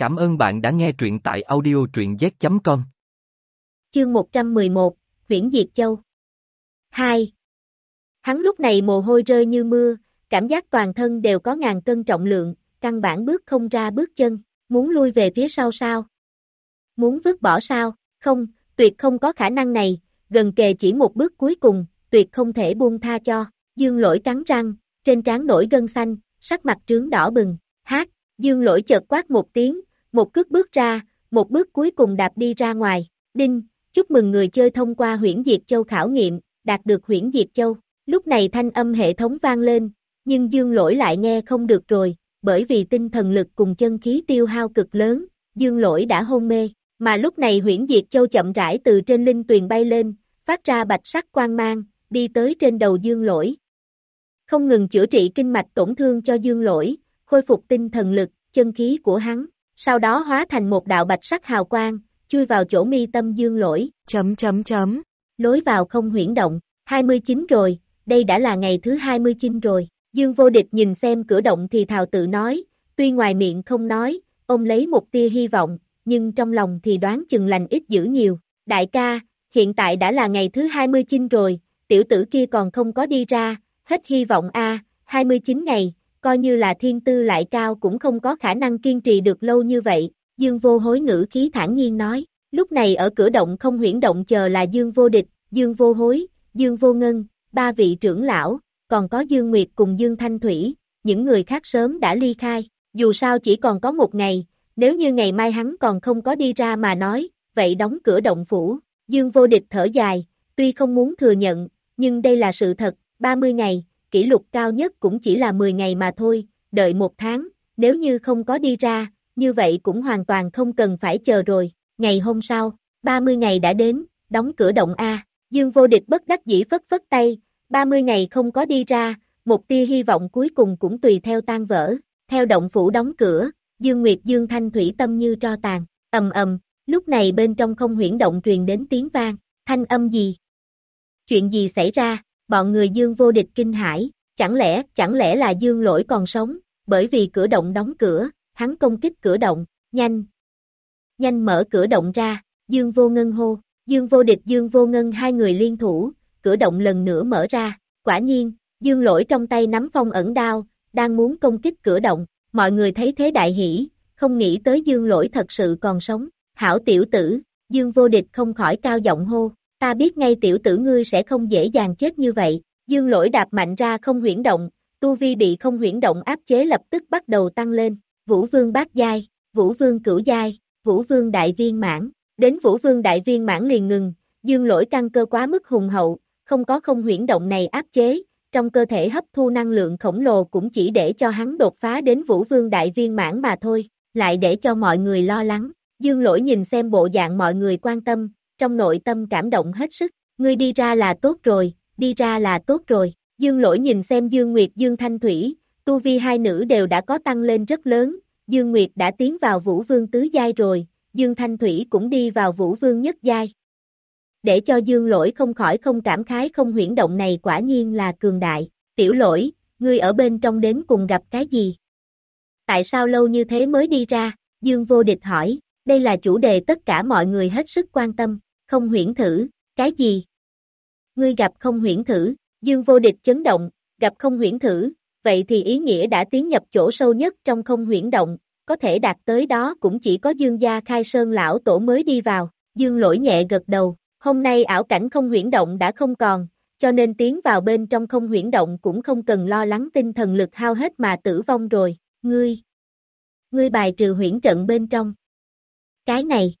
Cảm ơn bạn đã nghe truyện tại audio truyện z.com. Chương 111, viễn Diệt Châu 2. Hắn lúc này mồ hôi rơi như mưa, cảm giác toàn thân đều có ngàn cân trọng lượng, căn bản bước không ra bước chân, muốn lui về phía sau sao? Muốn vứt bỏ sao? Không, tuyệt không có khả năng này, gần kề chỉ một bước cuối cùng, tuyệt không thể buông tha cho, dương lỗi cắn răng, trên trán nổi gân xanh, sắc mặt trướng đỏ bừng, hát, dương lỗi chợt quát một tiếng, một cước bước ra, một bước cuối cùng đạp đi ra ngoài, đinh, chúc mừng người chơi thông qua huyễn diệt châu khảo nghiệm, đạt được huyễn diệt châu, lúc này thanh âm hệ thống vang lên, nhưng dương lỗi lại nghe không được rồi, bởi vì tinh thần lực cùng chân khí tiêu hao cực lớn, dương lỗi đã hôn mê, mà lúc này huyễn diệt châu chậm rãi từ trên linh tuyền bay lên, phát ra bạch sắc quang mang, đi tới trên đầu dương lỗi. Không ngừng chữa trị kinh mạch tổn thương cho dương lỗi, khôi phục tinh thần lực, chân khí của hắn, sau đó hóa thành một đạo bạch sắc hào quang, chui vào chỗ mi tâm dương lỗi, chấm chấm chấm, lối vào không huyển động, 29 rồi, đây đã là ngày thứ 29 rồi, dương vô địch nhìn xem cửa động thì thào tự nói, tuy ngoài miệng không nói, ông lấy một tia hy vọng, nhưng trong lòng thì đoán chừng lành ít dữ nhiều, đại ca, hiện tại đã là ngày thứ 29 rồi, tiểu tử kia còn không có đi ra, hết hy vọng a 29 ngày, coi như là thiên tư lại cao cũng không có khả năng kiên trì được lâu như vậy, Dương vô hối ngữ khí thản nhiên nói, lúc này ở cửa động không huyển động chờ là Dương vô địch, Dương vô hối, Dương vô ngân, ba vị trưởng lão, còn có Dương Nguyệt cùng Dương Thanh Thủy, những người khác sớm đã ly khai, dù sao chỉ còn có một ngày, nếu như ngày mai hắn còn không có đi ra mà nói, vậy đóng cửa động phủ, Dương vô địch thở dài, tuy không muốn thừa nhận, nhưng đây là sự thật, 30 ngày, kỷ lục cao nhất cũng chỉ là 10 ngày mà thôi, đợi một tháng, nếu như không có đi ra, như vậy cũng hoàn toàn không cần phải chờ rồi, ngày hôm sau, 30 ngày đã đến, đóng cửa động A, Dương vô địch bất đắc dĩ phất phất tay, 30 ngày không có đi ra, một tia hy vọng cuối cùng cũng tùy theo tan vỡ, theo động phủ đóng cửa, Dương Nguyệt Dương Thanh Thủy tâm như tro tàn, ầm ầm, lúc này bên trong không huyển động truyền đến tiếng vang, thanh âm gì? Chuyện gì xảy ra? Bọn người dương vô địch kinh hãi, chẳng lẽ, chẳng lẽ là dương lỗi còn sống, bởi vì cửa động đóng cửa, hắn công kích cửa động, nhanh, nhanh mở cửa động ra, dương vô ngân hô, dương vô địch dương vô ngân hai người liên thủ, cửa động lần nữa mở ra, quả nhiên, dương lỗi trong tay nắm phong ẩn đao, đang muốn công kích cửa động, mọi người thấy thế đại hỷ, không nghĩ tới dương lỗi thật sự còn sống, hảo tiểu tử, dương vô địch không khỏi cao giọng hô, Ta biết ngay tiểu tử ngươi sẽ không dễ dàng chết như vậy, dương lỗi đạp mạnh ra không huyển động, tu vi bị không huyển động áp chế lập tức bắt đầu tăng lên, vũ vương bát giai, vũ vương cửu giai, vũ vương đại viên mãn, đến vũ vương đại viên mãn liền ngừng, dương lỗi căng cơ quá mức hùng hậu, không có không huyển động này áp chế, trong cơ thể hấp thu năng lượng khổng lồ cũng chỉ để cho hắn đột phá đến vũ vương đại viên mãn mà thôi, lại để cho mọi người lo lắng, dương lỗi nhìn xem bộ dạng mọi người quan tâm, trong nội tâm cảm động hết sức, ngươi đi ra là tốt rồi, đi ra là tốt rồi, Dương lỗi nhìn xem Dương Nguyệt Dương Thanh Thủy, tu vi hai nữ đều đã có tăng lên rất lớn, Dương Nguyệt đã tiến vào Vũ Vương tứ giai rồi, Dương Thanh Thủy cũng đi vào Vũ Vương nhất giai. Để cho Dương lỗi không khỏi không cảm khái không huyển động này quả nhiên là cường đại, tiểu lỗi, ngươi ở bên trong đến cùng gặp cái gì? Tại sao lâu như thế mới đi ra? Dương vô địch hỏi, đây là chủ đề tất cả mọi người hết sức quan tâm. Không huyễn thử, cái gì? Ngươi gặp không huyễn thử, dương vô địch chấn động, gặp không huyễn thử, vậy thì ý nghĩa đã tiến nhập chỗ sâu nhất trong không huyễn động, có thể đạt tới đó cũng chỉ có dương gia khai sơn lão tổ mới đi vào, dương lỗi nhẹ gật đầu, hôm nay ảo cảnh không huyễn động đã không còn, cho nên tiến vào bên trong không huyễn động cũng không cần lo lắng tinh thần lực hao hết mà tử vong rồi, ngươi, ngươi bài trừ huyễn trận bên trong. Cái này,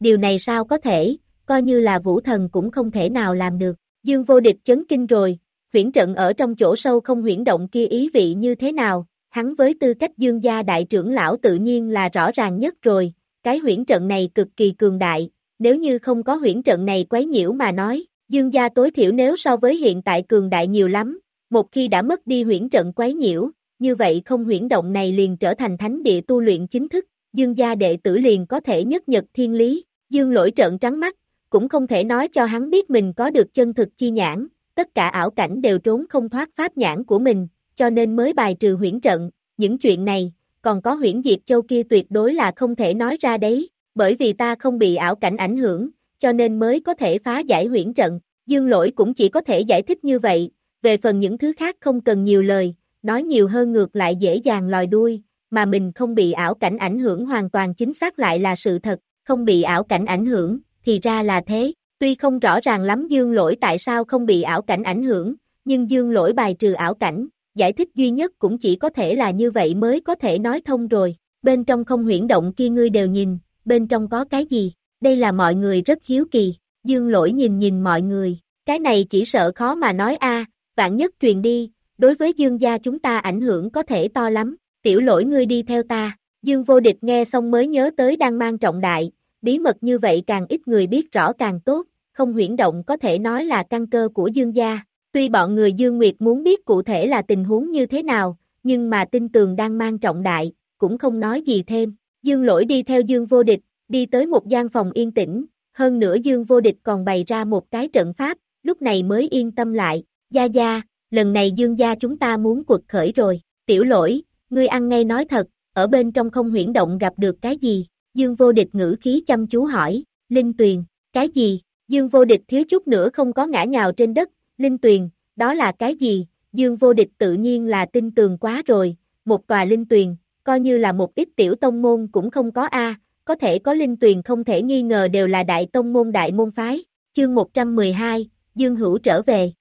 điều này sao có thể, coi như là vũ thần cũng không thể nào làm được. Dương vô địch chấn kinh rồi, huyển trận ở trong chỗ sâu không huyển động kia ý vị như thế nào, hắn với tư cách dương gia đại trưởng lão tự nhiên là rõ ràng nhất rồi, cái huyển trận này cực kỳ cường đại, nếu như không có huyển trận này quấy nhiễu mà nói, dương gia tối thiểu nếu so với hiện tại cường đại nhiều lắm, một khi đã mất đi huyển trận quấy nhiễu, như vậy không huyển động này liền trở thành thánh địa tu luyện chính thức, dương gia đệ tử liền có thể nhất nhật thiên lý, dương lỗi trận trắng mắt, cũng không thể nói cho hắn biết mình có được chân thực chi nhãn, tất cả ảo cảnh đều trốn không thoát pháp nhãn của mình, cho nên mới bài trừ huyễn trận, những chuyện này, còn có huyễn diệt châu kia tuyệt đối là không thể nói ra đấy, bởi vì ta không bị ảo cảnh ảnh hưởng, cho nên mới có thể phá giải huyễn trận, dương lỗi cũng chỉ có thể giải thích như vậy, về phần những thứ khác không cần nhiều lời, nói nhiều hơn ngược lại dễ dàng lòi đuôi, mà mình không bị ảo cảnh ảnh hưởng hoàn toàn chính xác lại là sự thật, không bị ảo cảnh ảnh hưởng, thì ra là thế, tuy không rõ ràng lắm dương lỗi tại sao không bị ảo cảnh ảnh hưởng, nhưng dương lỗi bài trừ ảo cảnh, giải thích duy nhất cũng chỉ có thể là như vậy mới có thể nói thông rồi, bên trong không huyển động kia ngươi đều nhìn, bên trong có cái gì, đây là mọi người rất hiếu kỳ, dương lỗi nhìn nhìn mọi người, cái này chỉ sợ khó mà nói a vạn nhất truyền đi, đối với dương gia chúng ta ảnh hưởng có thể to lắm, tiểu lỗi ngươi đi theo ta, dương vô địch nghe xong mới nhớ tới đang mang trọng đại, bí mật như vậy càng ít người biết rõ càng tốt, không huyển động có thể nói là căn cơ của dương gia, tuy bọn người dương nguyệt muốn biết cụ thể là tình huống như thế nào, nhưng mà tin tường đang mang trọng đại, cũng không nói gì thêm, dương lỗi đi theo dương vô địch, đi tới một gian phòng yên tĩnh, hơn nữa dương vô địch còn bày ra một cái trận pháp, lúc này mới yên tâm lại, gia gia, lần này dương gia chúng ta muốn cuộc khởi rồi, tiểu lỗi, ngươi ăn ngay nói thật, ở bên trong không huyển động gặp được cái gì, dương vô địch ngữ khí chăm chú hỏi, linh tuyền, cái gì, dương vô địch thiếu chút nữa không có ngã nhào trên đất, linh tuyền, đó là cái gì, dương vô địch tự nhiên là tin tường quá rồi, một tòa linh tuyền, coi như là một ít tiểu tông môn cũng không có a. Có thể có linh tuyền không thể nghi ngờ đều là đại tông môn đại môn phái, chương 112, Dương Hữu trở về.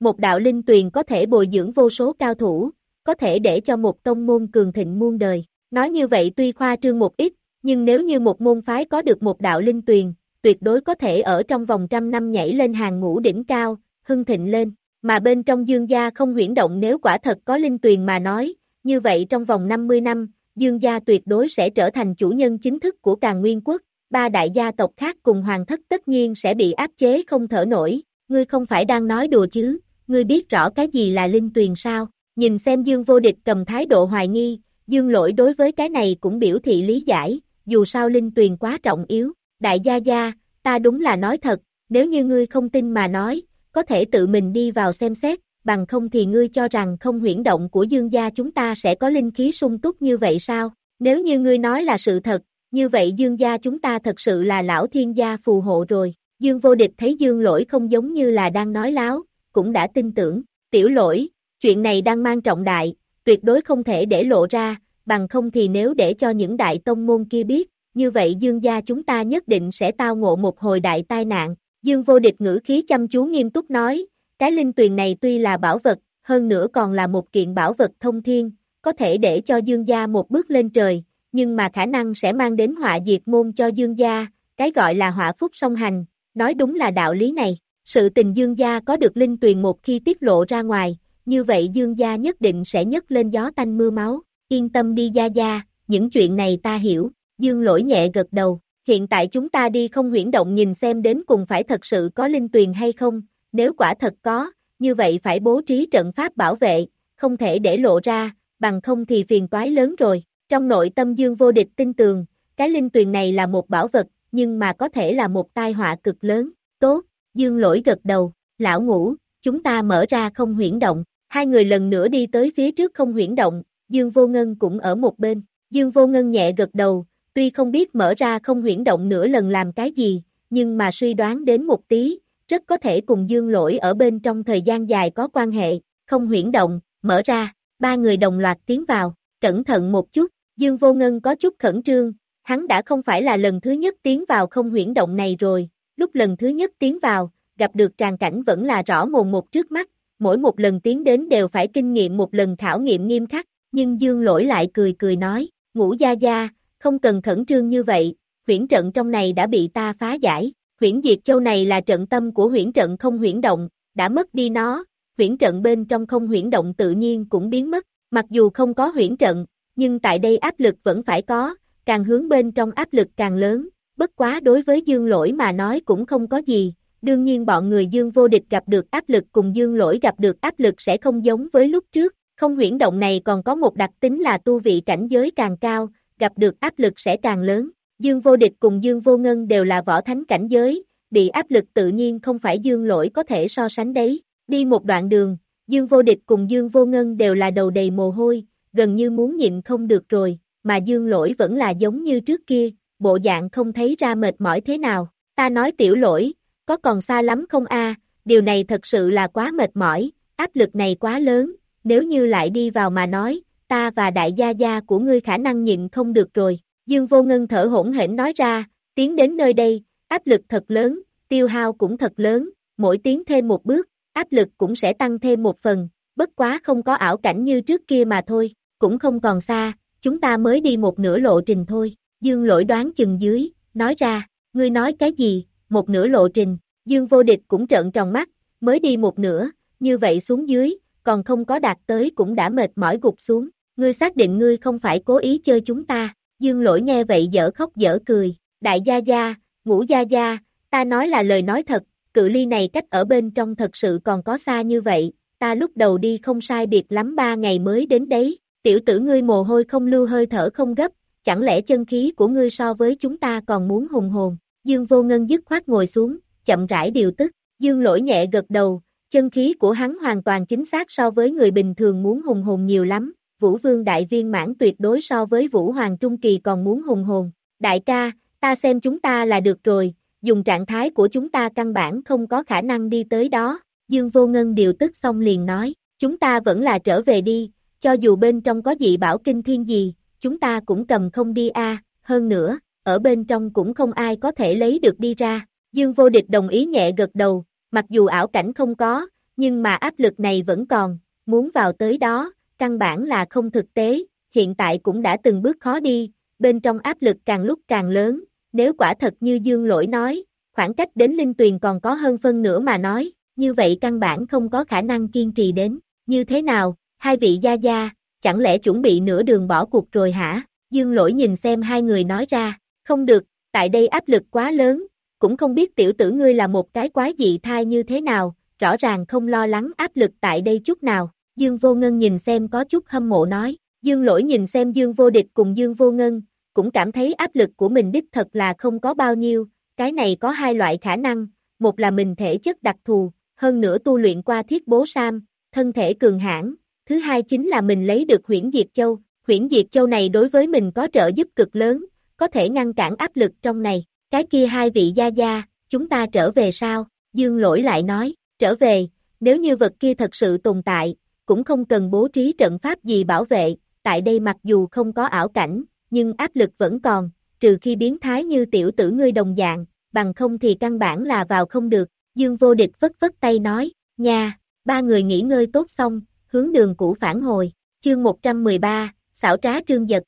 Một đạo linh tuyền có thể bồi dưỡng vô số cao thủ, có thể để cho một tông môn cường thịnh muôn đời. Nói như vậy tuy khoa trương một ít, nhưng nếu như một môn phái có được một đạo linh tuyền, tuyệt đối có thể ở trong vòng trăm năm nhảy lên hàng ngũ đỉnh cao, hưng thịnh lên. Mà bên trong dương gia không huyển động nếu quả thật có linh tuyền mà nói, như vậy trong vòng 50 năm, dương gia tuyệt đối sẽ trở thành chủ nhân chính thức của càng nguyên quốc, ba đại gia tộc khác cùng hoàng thất tất nhiên sẽ bị áp chế không thở nổi, ngươi không phải đang nói đùa chứ, ngươi biết rõ cái gì là linh tuyền sao, nhìn xem dương vô địch cầm thái độ hoài nghi, dương lỗi đối với cái này cũng biểu thị lý giải, dù sao linh tuyền quá trọng yếu, đại gia gia, ta đúng là nói thật, nếu như ngươi không tin mà nói, có thể tự mình đi vào xem xét, bằng không thì ngươi cho rằng không huyển động của dương gia chúng ta sẽ có linh khí sung túc như vậy sao? Nếu như ngươi nói là sự thật, như vậy dương gia chúng ta thật sự là lão thiên gia phù hộ rồi. Dương vô địch thấy dương lỗi không giống như là đang nói láo, cũng đã tin tưởng. Tiểu lỗi, chuyện này đang mang trọng đại, tuyệt đối không thể để lộ ra, bằng không thì nếu để cho những đại tông môn kia biết, như vậy dương gia chúng ta nhất định sẽ tao ngộ một hồi đại tai nạn. Dương vô địch ngữ khí chăm chú nghiêm túc nói, cái linh tuyền này tuy là bảo vật, hơn nữa còn là một kiện bảo vật thông thiên, có thể để cho dương gia một bước lên trời, nhưng mà khả năng sẽ mang đến họa diệt môn cho dương gia, cái gọi là họa phúc song hành, nói đúng là đạo lý này. Sự tình dương gia có được linh tuyền một khi tiết lộ ra ngoài, như vậy dương gia nhất định sẽ nhấc lên gió tanh mưa máu, yên tâm đi gia gia, những chuyện này ta hiểu, dương lỗi nhẹ gật đầu, hiện tại chúng ta đi không huyển động nhìn xem đến cùng phải thật sự có linh tuyền hay không, nếu quả thật có, như vậy phải bố trí trận pháp bảo vệ, không thể để lộ ra, bằng không thì phiền toái lớn rồi. Trong nội tâm dương vô địch tin tường, cái linh tuyền này là một bảo vật, nhưng mà có thể là một tai họa cực lớn. Tốt, dương lỗi gật đầu, lão ngủ, chúng ta mở ra không huyển động. Hai người lần nữa đi tới phía trước không huyển động, dương vô ngân cũng ở một bên. Dương vô ngân nhẹ gật đầu, tuy không biết mở ra không huyển động nửa lần làm cái gì, nhưng mà suy đoán đến một tí, rất có thể cùng dương lỗi ở bên trong thời gian dài có quan hệ, không huyển động, mở ra, ba người đồng loạt tiến vào, cẩn thận một chút, dương vô ngân có chút khẩn trương, hắn đã không phải là lần thứ nhất tiến vào không huyển động này rồi, lúc lần thứ nhất tiến vào, gặp được tràn cảnh vẫn là rõ mồn một trước mắt, mỗi một lần tiến đến đều phải kinh nghiệm một lần khảo nghiệm nghiêm khắc, nhưng dương lỗi lại cười cười nói, ngũ gia gia, không cần khẩn trương như vậy, huyển trận trong này đã bị ta phá giải, Huyễn Diệt Châu này là trận tâm của huyễn trận không huyễn động, đã mất đi nó, huyễn trận bên trong không huyễn động tự nhiên cũng biến mất, mặc dù không có huyễn trận, nhưng tại đây áp lực vẫn phải có, càng hướng bên trong áp lực càng lớn, bất quá đối với dương lỗi mà nói cũng không có gì, đương nhiên bọn người dương vô địch gặp được áp lực cùng dương lỗi gặp được áp lực sẽ không giống với lúc trước, không huyễn động này còn có một đặc tính là tu vị cảnh giới càng cao, gặp được áp lực sẽ càng lớn. Dương vô địch cùng Dương vô ngân đều là võ thánh cảnh giới, bị áp lực tự nhiên không phải Dương lỗi có thể so sánh đấy. Đi một đoạn đường, Dương vô địch cùng Dương vô ngân đều là đầu đầy mồ hôi, gần như muốn nhịn không được rồi, mà dương lỗi vẫn là giống như trước kia, bộ dạng không thấy ra mệt mỏi thế nào. Ta nói tiểu lỗi, có còn xa lắm không a? điều này thật sự là quá mệt mỏi, áp lực này quá lớn, nếu như lại đi vào mà nói, ta và đại gia gia của ngươi khả năng nhịn không được rồi. Dương vô ngân thở hỗn hển nói ra, tiến đến nơi đây, áp lực thật lớn, tiêu hao cũng thật lớn, mỗi tiến thêm một bước, áp lực cũng sẽ tăng thêm một phần, bất quá không có ảo cảnh như trước kia mà thôi, cũng không còn xa, chúng ta mới đi một nửa lộ trình thôi. Dương lỗi đoán chừng dưới, nói ra, ngươi nói cái gì, một nửa lộ trình, Dương vô địch cũng trợn tròn mắt, mới đi một nửa, như vậy xuống dưới, còn không có đạt tới cũng đã mệt mỏi gục xuống, ngươi xác định ngươi không phải cố ý chơi chúng ta, Dương lỗi nghe vậy dở khóc dở cười, đại gia gia, ngũ gia gia, ta nói là lời nói thật, cự ly này cách ở bên trong thật sự còn có xa như vậy, ta lúc đầu đi không sai biệt lắm ba ngày mới đến đấy, tiểu tử ngươi mồ hôi không lưu hơi thở không gấp, chẳng lẽ chân khí của ngươi so với chúng ta còn muốn hùng hồn, Dương vô ngân dứt khoát ngồi xuống, chậm rãi điều tức, Dương lỗi nhẹ gật đầu, chân khí của hắn hoàn toàn chính xác so với người bình thường muốn hùng hồn nhiều lắm, Vũ Vương Đại Viên mãn tuyệt đối so với Vũ Hoàng Trung Kỳ còn muốn hùng hồn, đại ca, ta xem chúng ta là được rồi, dùng trạng thái của chúng ta căn bản không có khả năng đi tới đó, Dương Vô Ngân điều tức xong liền nói, chúng ta vẫn là trở về đi, cho dù bên trong có dị bảo kinh thiên gì, chúng ta cũng cầm không đi a. hơn nữa, ở bên trong cũng không ai có thể lấy được đi ra. Dương vô địch đồng ý nhẹ gật đầu, mặc dù ảo cảnh không có, nhưng mà áp lực này vẫn còn, muốn vào tới đó, căn bản là không thực tế, hiện tại cũng đã từng bước khó đi, bên trong áp lực càng lúc càng lớn, nếu quả thật như Dương lỗi nói, khoảng cách đến linh tuyền còn có hơn phân nửa mà nói, như vậy căn bản không có khả năng kiên trì đến, như thế nào, hai vị gia gia, chẳng lẽ chuẩn bị nửa đường bỏ cuộc rồi hả? Dương lỗi nhìn xem hai người nói ra, không được, tại đây áp lực quá lớn, cũng không biết tiểu tử ngươi là một cái quái dị thai như thế nào, rõ ràng không lo lắng áp lực tại đây chút nào. Dương vô ngân nhìn xem có chút hâm mộ nói, Dương lỗi nhìn xem Dương vô địch cùng Dương vô ngân, cũng cảm thấy áp lực của mình đích thật là không có bao nhiêu, cái này có hai loại khả năng, một là mình thể chất đặc thù, hơn nữa tu luyện qua thiết bố sam, thân thể cường hãn, thứ hai chính là mình lấy được huyễn diệt châu, huyễn diệt châu này đối với mình có trợ giúp cực lớn, có thể ngăn cản áp lực trong này, cái kia hai vị gia gia, chúng ta trở về sao, dương lỗi lại nói, trở về, nếu như vật kia thật sự tồn tại, cũng không cần bố trí trận pháp gì bảo vệ, tại đây mặc dù không có ảo cảnh, nhưng áp lực vẫn còn, trừ khi biến thái như tiểu tử ngươi đồng dạng, bằng không thì căn bản là vào không được, dương vô địch vất vất tay nói, nha, ba người nghỉ ngơi tốt xong, hướng đường cũ phản hồi, chương 113, xảo trá trương giật.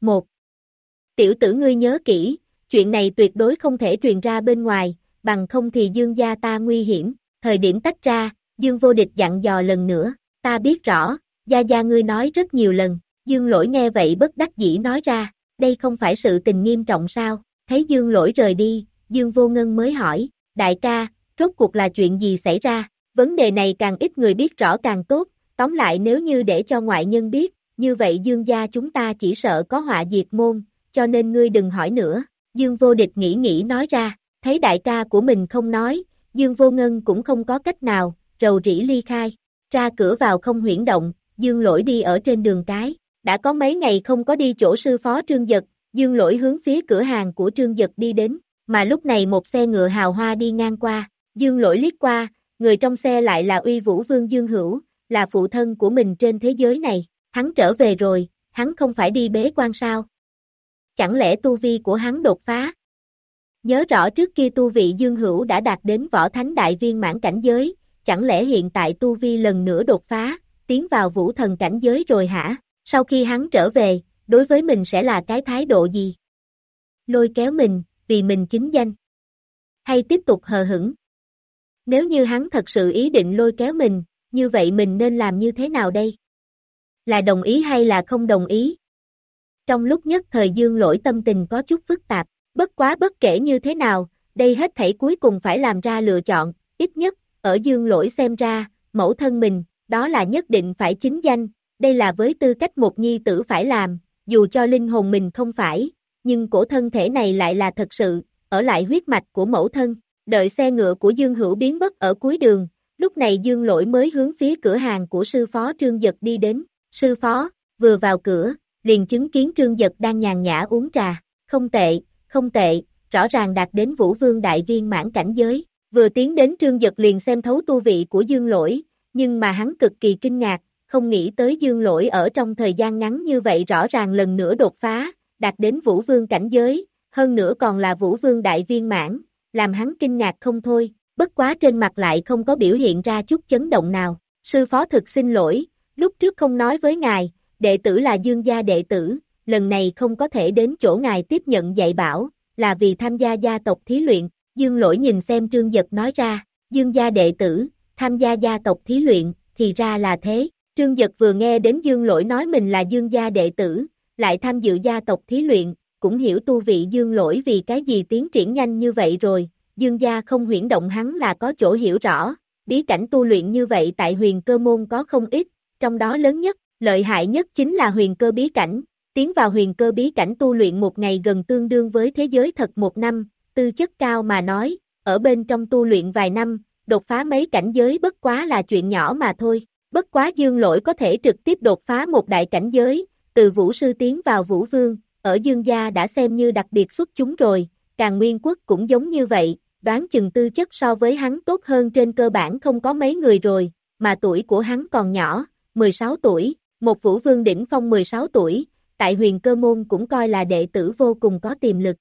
1. Tiểu tử ngươi nhớ kỹ, chuyện này tuyệt đối không thể truyền ra bên ngoài, bằng không thì dương gia ta nguy hiểm, thời điểm tách ra, dương vô địch dặn dò lần nữa, ta biết rõ, gia gia ngươi nói rất nhiều lần, dương lỗi nghe vậy bất đắc dĩ nói ra, đây không phải sự tình nghiêm trọng sao, thấy dương lỗi rời đi, dương vô ngân mới hỏi, đại ca, rốt cuộc là chuyện gì xảy ra, vấn đề này càng ít người biết rõ càng tốt, tóm lại nếu như để cho ngoại nhân biết, như vậy dương gia chúng ta chỉ sợ có họa diệt môn, cho nên ngươi đừng hỏi nữa, Dương vô địch nghĩ nghĩ nói ra, thấy đại ca của mình không nói, Dương vô ngân cũng không có cách nào, rầu rĩ ly khai, ra cửa vào không huyển động, Dương lỗi đi ở trên đường cái, đã có mấy ngày không có đi chỗ sư phó trương giật, Dương lỗi hướng phía cửa hàng của trương giật đi đến, mà lúc này một xe ngựa hào hoa đi ngang qua, Dương lỗi liếc qua, người trong xe lại là uy vũ vương Dương hữu, là phụ thân của mình trên thế giới này, hắn trở về rồi, hắn không phải đi bế quan sao, chẳng lẽ tu vi của hắn đột phá? Nhớ rõ trước kia tu vị Dương Hữu đã đạt đến võ thánh đại viên mãn cảnh giới, chẳng lẽ hiện tại tu vi lần nữa đột phá, tiến vào vũ thần cảnh giới rồi hả? Sau khi hắn trở về, đối với mình sẽ là cái thái độ gì? Lôi kéo mình, vì mình chính danh. Hay tiếp tục hờ hững? Nếu như hắn thật sự ý định lôi kéo mình, như vậy mình nên làm như thế nào đây? Là đồng ý hay là không đồng ý? Trong lúc nhất thời dương lỗi tâm tình có chút phức tạp, bất quá bất kể như thế nào, đây hết thảy cuối cùng phải làm ra lựa chọn, ít nhất, ở dương lỗi xem ra, mẫu thân mình, đó là nhất định phải chính danh, đây là với tư cách một nhi tử phải làm, dù cho linh hồn mình không phải, nhưng cổ thân thể này lại là thật sự, ở lại huyết mạch của mẫu thân, đợi xe ngựa của Dương Hữu biến mất ở cuối đường, lúc này Dương Lỗi mới hướng phía cửa hàng của sư phó Trương Giật đi đến, sư phó, vừa vào cửa, liền chứng kiến trương giật đang nhàn nhã uống trà, không tệ, không tệ, rõ ràng đạt đến vũ vương đại viên mãn cảnh giới, vừa tiến đến trương giật liền xem thấu tu vị của dương lỗi, nhưng mà hắn cực kỳ kinh ngạc, không nghĩ tới dương lỗi ở trong thời gian ngắn như vậy rõ ràng lần nữa đột phá, đạt đến vũ vương cảnh giới, hơn nữa còn là vũ vương đại viên mãn, làm hắn kinh ngạc không thôi, bất quá trên mặt lại không có biểu hiện ra chút chấn động nào, sư phó thực xin lỗi, lúc trước không nói với ngài, đệ tử là dương gia đệ tử, lần này không có thể đến chỗ ngài tiếp nhận dạy bảo, là vì tham gia gia tộc thí luyện, dương lỗi nhìn xem trương giật nói ra, dương gia đệ tử, tham gia gia tộc thí luyện, thì ra là thế, trương giật vừa nghe đến dương lỗi nói mình là dương gia đệ tử, lại tham dự gia tộc thí luyện, cũng hiểu tu vị dương lỗi vì cái gì tiến triển nhanh như vậy rồi, dương gia không huyển động hắn là có chỗ hiểu rõ, bí cảnh tu luyện như vậy tại huyền cơ môn có không ít, trong đó lớn nhất, lợi hại nhất chính là huyền cơ bí cảnh, tiến vào huyền cơ bí cảnh tu luyện một ngày gần tương đương với thế giới thật một năm, tư chất cao mà nói, ở bên trong tu luyện vài năm, đột phá mấy cảnh giới bất quá là chuyện nhỏ mà thôi, bất quá dương lỗi có thể trực tiếp đột phá một đại cảnh giới, từ vũ sư tiến vào vũ vương, ở dương gia đã xem như đặc biệt xuất chúng rồi, càng nguyên quốc cũng giống như vậy, đoán chừng tư chất so với hắn tốt hơn trên cơ bản không có mấy người rồi, mà tuổi của hắn còn nhỏ, 16 tuổi, một vũ vương đỉnh phong 16 tuổi, tại huyền cơ môn cũng coi là đệ tử vô cùng có tiềm lực.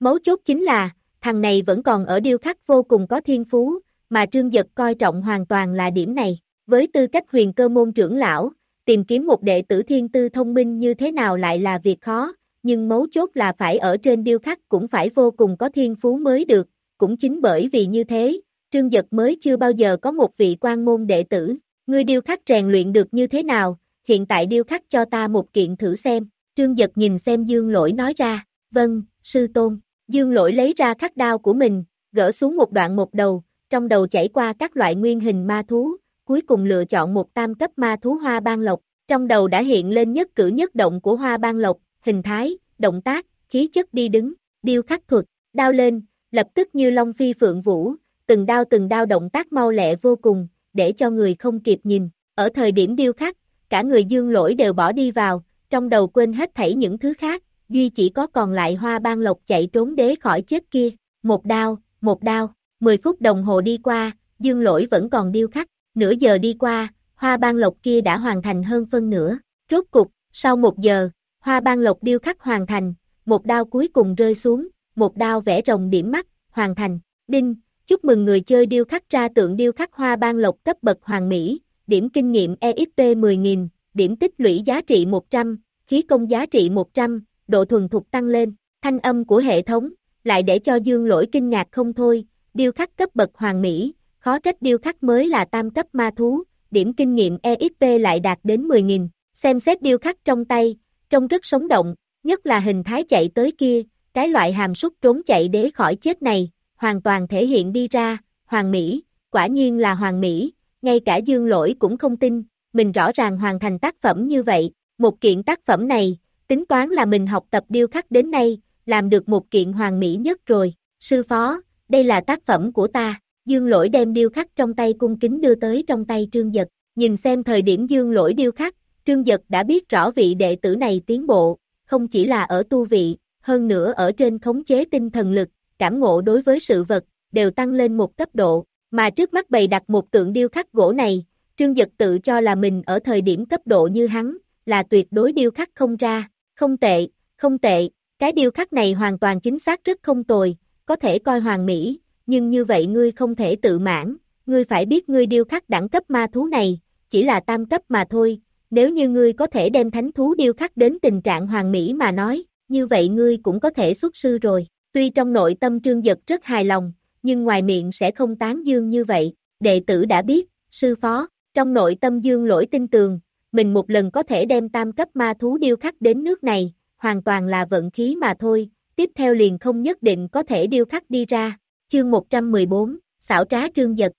Mấu chốt chính là, thằng này vẫn còn ở điêu khắc vô cùng có thiên phú, mà trương giật coi trọng hoàn toàn là điểm này. Với tư cách huyền cơ môn trưởng lão, tìm kiếm một đệ tử thiên tư thông minh như thế nào lại là việc khó, nhưng mấu chốt là phải ở trên điêu khắc cũng phải vô cùng có thiên phú mới được, cũng chính bởi vì như thế, trương giật mới chưa bao giờ có một vị quan môn đệ tử, ngươi điêu khắc rèn luyện được như thế nào, hiện tại điêu khắc cho ta một kiện thử xem, trương giật nhìn xem dương lỗi nói ra, vâng, sư tôn, dương lỗi lấy ra khắc đao của mình, gỡ xuống một đoạn một đầu, trong đầu chảy qua các loại nguyên hình ma thú, cuối cùng lựa chọn một tam cấp ma thú hoa ban lộc, trong đầu đã hiện lên nhất cử nhất động của hoa ban lộc, hình thái, động tác, khí chất đi đứng, điêu khắc thuật, đao lên, lập tức như long phi phượng vũ, từng đao từng đao động tác mau lẹ vô cùng, để cho người không kịp nhìn, ở thời điểm điêu khắc, cả người dương lỗi đều bỏ đi vào, trong đầu quên hết thảy những thứ khác, duy chỉ có còn lại hoa ban lộc chạy trốn đế khỏi chết kia, một đao, một đao, 10 phút đồng hồ đi qua, dương lỗi vẫn còn điêu khắc, nửa giờ đi qua, hoa ban lộc kia đã hoàn thành hơn phân nửa, rốt cục, sau một giờ, hoa ban lộc điêu khắc hoàn thành, một đao cuối cùng rơi xuống, một đao vẽ rồng điểm mắt, hoàn thành, đinh, chúc mừng người chơi điêu khắc ra tượng điêu khắc hoa ban lộc cấp bậc hoàng mỹ, điểm kinh nghiệm EXP 10.000, điểm tích lũy giá trị 100, khí công giá trị 100, độ thuần thục tăng lên, thanh âm của hệ thống, lại để cho dương lỗi kinh ngạc không thôi, điêu khắc cấp bậc hoàng mỹ, khó trách điêu khắc mới là tam cấp ma thú, điểm kinh nghiệm EXP lại đạt đến 10.000, xem xét điêu khắc trong tay, trông rất sống động, nhất là hình thái chạy tới kia, cái loại hàm súc trốn chạy để khỏi chết này, hoàn toàn thể hiện đi ra, hoàng mỹ, quả nhiên là hoàng mỹ, ngay cả dương lỗi cũng không tin, mình rõ ràng hoàn thành tác phẩm như vậy, một kiện tác phẩm này, tính toán là mình học tập điêu khắc đến nay, làm được một kiện hoàng mỹ nhất rồi, sư phó, đây là tác phẩm của ta, dương lỗi đem điêu khắc trong tay cung kính đưa tới trong tay trương giật, nhìn xem thời điểm dương lỗi điêu khắc, trương giật đã biết rõ vị đệ tử này tiến bộ, không chỉ là ở tu vị, hơn nữa ở trên khống chế tinh thần lực, cảm ngộ đối với sự vật, đều tăng lên một cấp độ, mà trước mắt bày đặt một tượng điêu khắc gỗ này, Trương Dật tự cho là mình ở thời điểm cấp độ như hắn, là tuyệt đối điêu khắc không ra, không tệ, không tệ, cái điêu khắc này hoàn toàn chính xác rất không tồi, có thể coi hoàn mỹ, nhưng như vậy ngươi không thể tự mãn, ngươi phải biết ngươi điêu khắc đẳng cấp ma thú này, chỉ là tam cấp mà thôi, nếu như ngươi có thể đem thánh thú điêu khắc đến tình trạng hoàn mỹ mà nói, như vậy ngươi cũng có thể xuất sư rồi, tuy trong nội tâm trương giật rất hài lòng, nhưng ngoài miệng sẽ không tán dương như vậy, đệ tử đã biết, sư phó, trong nội tâm dương lỗi tin tường, mình một lần có thể đem tam cấp ma thú điêu khắc đến nước này, hoàn toàn là vận khí mà thôi, tiếp theo liền không nhất định có thể điêu khắc đi ra, chương 114, xảo trá trương giật.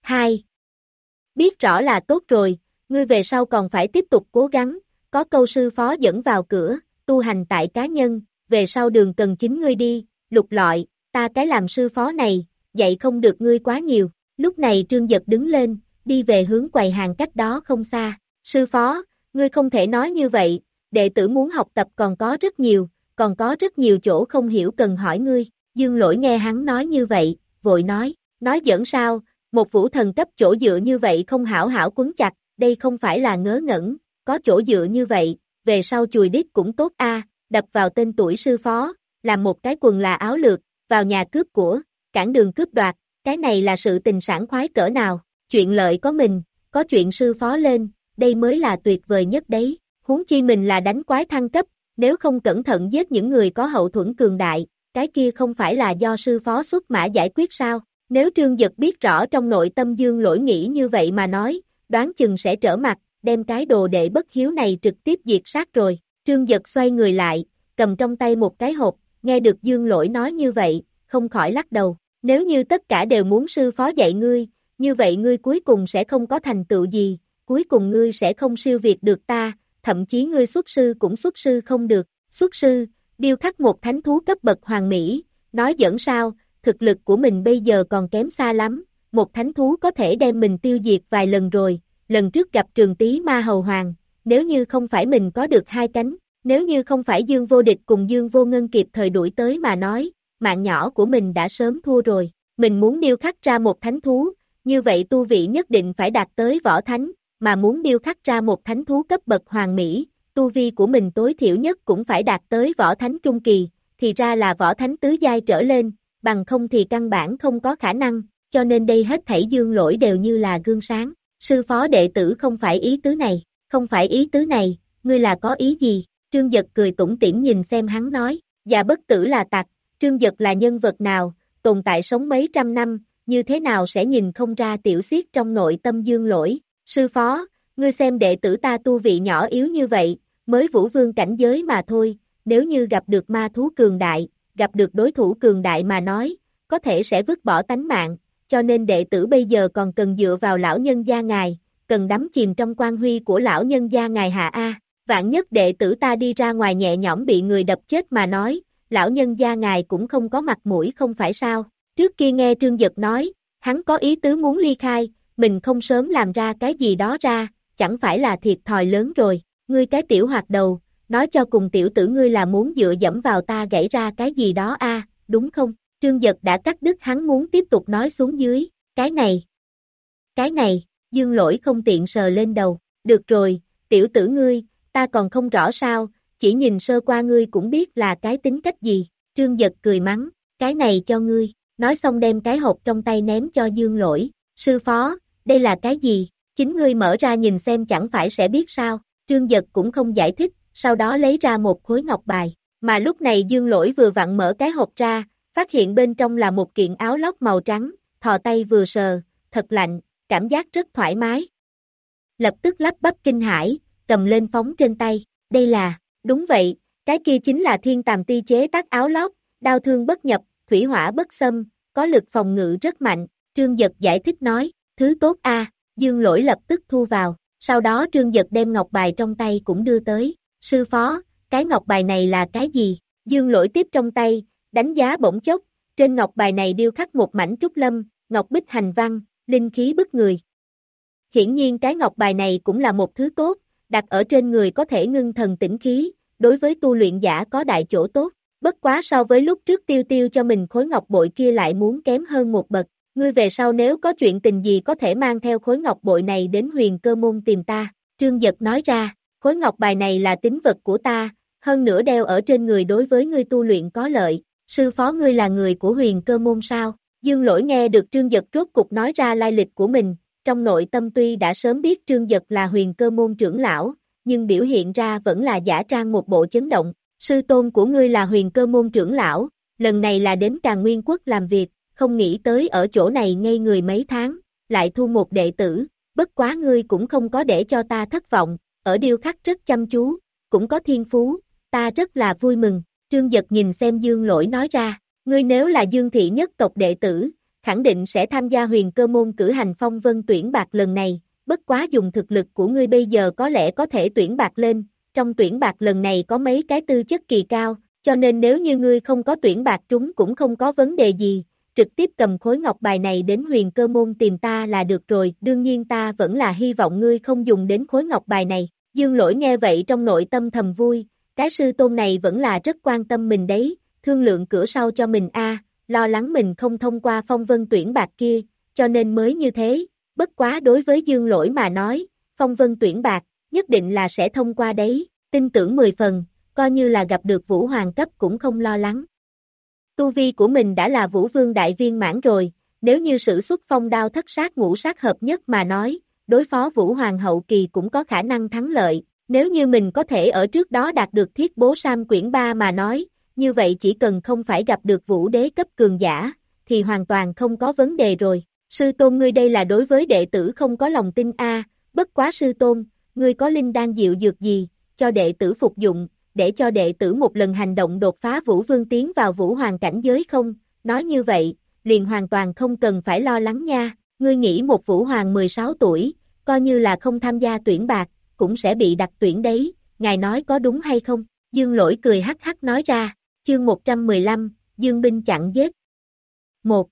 2. Biết rõ là tốt rồi, ngươi về sau còn phải tiếp tục cố gắng, có câu sư phó dẫn vào cửa, tu hành tại cá nhân, về sau đường cần chính ngươi đi, lục lọi, ta cái làm sư phó này, dạy không được ngươi quá nhiều, lúc này trương giật đứng lên, đi về hướng quầy hàng cách đó không xa, sư phó, ngươi không thể nói như vậy, đệ tử muốn học tập còn có rất nhiều, còn có rất nhiều chỗ không hiểu cần hỏi ngươi, dương lỗi nghe hắn nói như vậy, vội nói, nói giỡn sao, một vũ thần cấp chỗ dựa như vậy không hảo hảo quấn chặt, đây không phải là ngớ ngẩn, có chỗ dựa như vậy, về sau chùi đít cũng tốt a đập vào tên tuổi sư phó, làm một cái quần là áo lược, vào nhà cướp của, cản đường cướp đoạt, cái này là sự tình sản khoái cỡ nào, chuyện lợi có mình, có chuyện sư phó lên, đây mới là tuyệt vời nhất đấy, huống chi mình là đánh quái thăng cấp, nếu không cẩn thận giết những người có hậu thuẫn cường đại, cái kia không phải là do sư phó xuất mã giải quyết sao, nếu trương giật biết rõ trong nội tâm dương lỗi nghĩ như vậy mà nói, đoán chừng sẽ trở mặt, đem cái đồ đệ bất hiếu này trực tiếp diệt sát rồi, trương giật xoay người lại, cầm trong tay một cái hộp, nghe được dương lỗi nói như vậy, không khỏi lắc đầu, nếu như tất cả đều muốn sư phó dạy ngươi, như vậy ngươi cuối cùng sẽ không có thành tựu gì, cuối cùng ngươi sẽ không siêu việt được ta, thậm chí ngươi xuất sư cũng xuất sư không được, xuất sư, điêu khắc một thánh thú cấp bậc hoàng mỹ, nói dẫn sao, thực lực của mình bây giờ còn kém xa lắm, một thánh thú có thể đem mình tiêu diệt vài lần rồi, lần trước gặp trường tí ma hầu hoàng, nếu như không phải mình có được hai cánh, nếu như không phải dương vô địch cùng dương vô ngân kịp thời đuổi tới mà nói, mạng nhỏ của mình đã sớm thua rồi, mình muốn điêu khắc ra một thánh thú, như vậy tu vị nhất định phải đạt tới võ thánh, mà muốn điêu khắc ra một thánh thú cấp bậc hoàng mỹ, tu vi của mình tối thiểu nhất cũng phải đạt tới võ thánh trung kỳ, thì ra là võ thánh tứ giai trở lên, bằng không thì căn bản không có khả năng, cho nên đây hết thảy dương lỗi đều như là gương sáng. Sư phó đệ tử không phải ý tứ này, không phải ý tứ này, ngươi là có ý gì? Trương Dật cười tủm tỉm nhìn xem hắn nói, và bất tử là tặc, Trương Dật là nhân vật nào, tồn tại sống mấy trăm năm, như thế nào sẽ nhìn không ra tiểu xiết trong nội tâm dương lỗi. Sư phó, ngươi xem đệ tử ta tu vị nhỏ yếu như vậy, mới vũ vương cảnh giới mà thôi, nếu như gặp được ma thú cường đại, gặp được đối thủ cường đại mà nói, có thể sẽ vứt bỏ tánh mạng, cho nên đệ tử bây giờ còn cần dựa vào lão nhân gia ngài, cần đắm chìm trong quan huy của lão nhân gia ngài hạ A. Vạn nhất đệ tử ta đi ra ngoài nhẹ nhõm bị người đập chết mà nói, lão nhân gia ngài cũng không có mặt mũi không phải sao. Trước kia nghe Trương giật nói, hắn có ý tứ muốn ly khai, mình không sớm làm ra cái gì đó ra, chẳng phải là thiệt thòi lớn rồi, ngươi cái tiểu hoạt đầu, nói cho cùng tiểu tử ngươi là muốn dựa dẫm vào ta gãy ra cái gì đó a, đúng không? Trương giật đã cắt đứt hắn muốn tiếp tục nói xuống dưới, cái này, cái này, dương lỗi không tiện sờ lên đầu, được rồi, tiểu tử ngươi, ta còn không rõ sao, chỉ nhìn sơ qua ngươi cũng biết là cái tính cách gì, Trương giật cười mắng, cái này cho ngươi, nói xong đem cái hộp trong tay ném cho dương lỗi, sư phó, đây là cái gì, chính ngươi mở ra nhìn xem chẳng phải sẽ biết sao, Trương giật cũng không giải thích, sau đó lấy ra một khối ngọc bài, mà lúc này dương lỗi vừa vặn mở cái hộp ra, phát hiện bên trong là một kiện áo lót màu trắng, thò tay vừa sờ, thật lạnh, cảm giác rất thoải mái. Lập tức lắp bắp kinh hãi, cầm lên phóng trên tay, đây là, đúng vậy, cái kia chính là thiên tàm ti chế tác áo lót, đau thương bất nhập, thủy hỏa bất xâm, có lực phòng ngự rất mạnh, trương giật giải thích nói, thứ tốt a dương lỗi lập tức thu vào, sau đó trương giật đem ngọc bài trong tay cũng đưa tới, sư phó, cái ngọc bài này là cái gì, dương lỗi tiếp trong tay, đánh giá bổng chốc, trên ngọc bài này điêu khắc một mảnh trúc lâm, ngọc bích hành văn, linh khí bức người. Hiển nhiên cái ngọc bài này cũng là một thứ tốt, đặt ở trên người có thể ngưng thần tĩnh khí, đối với tu luyện giả có đại chỗ tốt, bất quá so với lúc trước tiêu tiêu cho mình khối ngọc bội kia lại muốn kém hơn một bậc, ngươi về sau nếu có chuyện tình gì có thể mang theo khối ngọc bội này đến huyền cơ môn tìm ta, trương giật nói ra, khối ngọc bài này là tính vật của ta, hơn nữa đeo ở trên người đối với ngươi tu luyện có lợi, sư phó ngươi là người của huyền cơ môn sao? Dương lỗi nghe được trương giật rốt cục nói ra lai lịch của mình, trong nội tâm tuy đã sớm biết trương giật là huyền cơ môn trưởng lão, nhưng biểu hiện ra vẫn là giả trang một bộ chấn động, sư tôn của ngươi là huyền cơ môn trưởng lão, lần này là đến càng nguyên quốc làm việc, không nghĩ tới ở chỗ này ngây người mấy tháng, lại thu một đệ tử, bất quá ngươi cũng không có để cho ta thất vọng, ở điêu khắc rất chăm chú, cũng có thiên phú, ta rất là vui mừng, Trương Giật nhìn xem Dương Lỗi nói ra, ngươi nếu là Dương Thị nhất tộc đệ tử, khẳng định sẽ tham gia huyền cơ môn cử hành phong vân tuyển bạc lần này, bất quá dùng thực lực của ngươi bây giờ có lẽ có thể tuyển bạc lên, trong tuyển bạc lần này có mấy cái tư chất kỳ cao, cho nên nếu như ngươi không có tuyển bạc trúng cũng không có vấn đề gì, trực tiếp cầm khối ngọc bài này đến huyền cơ môn tìm ta là được rồi, đương nhiên ta vẫn là hy vọng ngươi không dùng đến khối ngọc bài này, Dương lỗi nghe vậy trong nội tâm thầm vui, cái sư tôn này vẫn là rất quan tâm mình đấy, thương lượng cửa sau cho mình a lo lắng mình không thông qua phong vân tuyển bạc kia, cho nên mới như thế, bất quá đối với dương lỗi mà nói, phong vân tuyển bạc, nhất định là sẽ thông qua đấy, tin tưởng 10 phần, coi như là gặp được vũ hoàng cấp cũng không lo lắng. Tu vi của mình đã là vũ vương đại viên mãn rồi, nếu như sử xuất phong đao thất sát ngũ sát hợp nhất mà nói, đối phó vũ hoàng hậu kỳ cũng có khả năng thắng lợi, nếu như mình có thể ở trước đó đạt được thiết bố Sam quyển 3 mà nói, như vậy chỉ cần không phải gặp được vũ đế cấp cường giả, thì hoàn toàn không có vấn đề rồi. Sư tôn ngươi đây là đối với đệ tử không có lòng tin a bất quá sư tôn, ngươi có linh đan dịu dược gì, cho đệ tử phục dụng, để cho đệ tử một lần hành động đột phá vũ vương tiến vào vũ hoàng cảnh giới không, nói như vậy, liền hoàn toàn không cần phải lo lắng nha, ngươi nghĩ một vũ hoàng 16 tuổi, coi như là không tham gia tuyển bạc, cũng sẽ bị đặt tuyển đấy, ngài nói có đúng hay không? Dương lỗi cười hắc hắc nói ra, chương 115, Dương binh chặn giết. 1.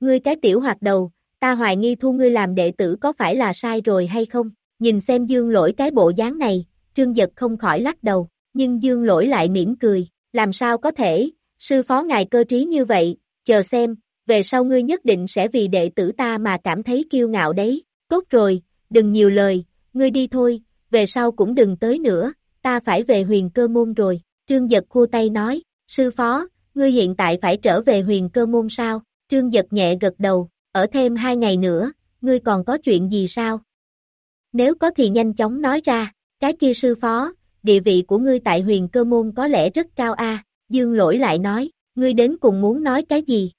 Ngươi cái tiểu hoạt đầu, ta hoài nghi thu ngươi làm đệ tử có phải là sai rồi hay không? Nhìn xem dương lỗi cái bộ dáng này, trương giật không khỏi lắc đầu, nhưng dương lỗi lại mỉm cười, làm sao có thể, sư phó ngài cơ trí như vậy, chờ xem, về sau ngươi nhất định sẽ vì đệ tử ta mà cảm thấy kiêu ngạo đấy, tốt rồi, đừng nhiều lời, ngươi đi thôi, về sau cũng đừng tới nữa, ta phải về huyền cơ môn rồi, trương giật khua tay nói, sư phó, ngươi hiện tại phải trở về huyền cơ môn sao, trương giật nhẹ gật đầu, ở thêm hai ngày nữa, ngươi còn có chuyện gì sao? Nếu có thì nhanh chóng nói ra, cái kia sư phó, địa vị của ngươi tại huyền cơ môn có lẽ rất cao a. dương lỗi lại nói, ngươi đến cùng muốn nói cái gì?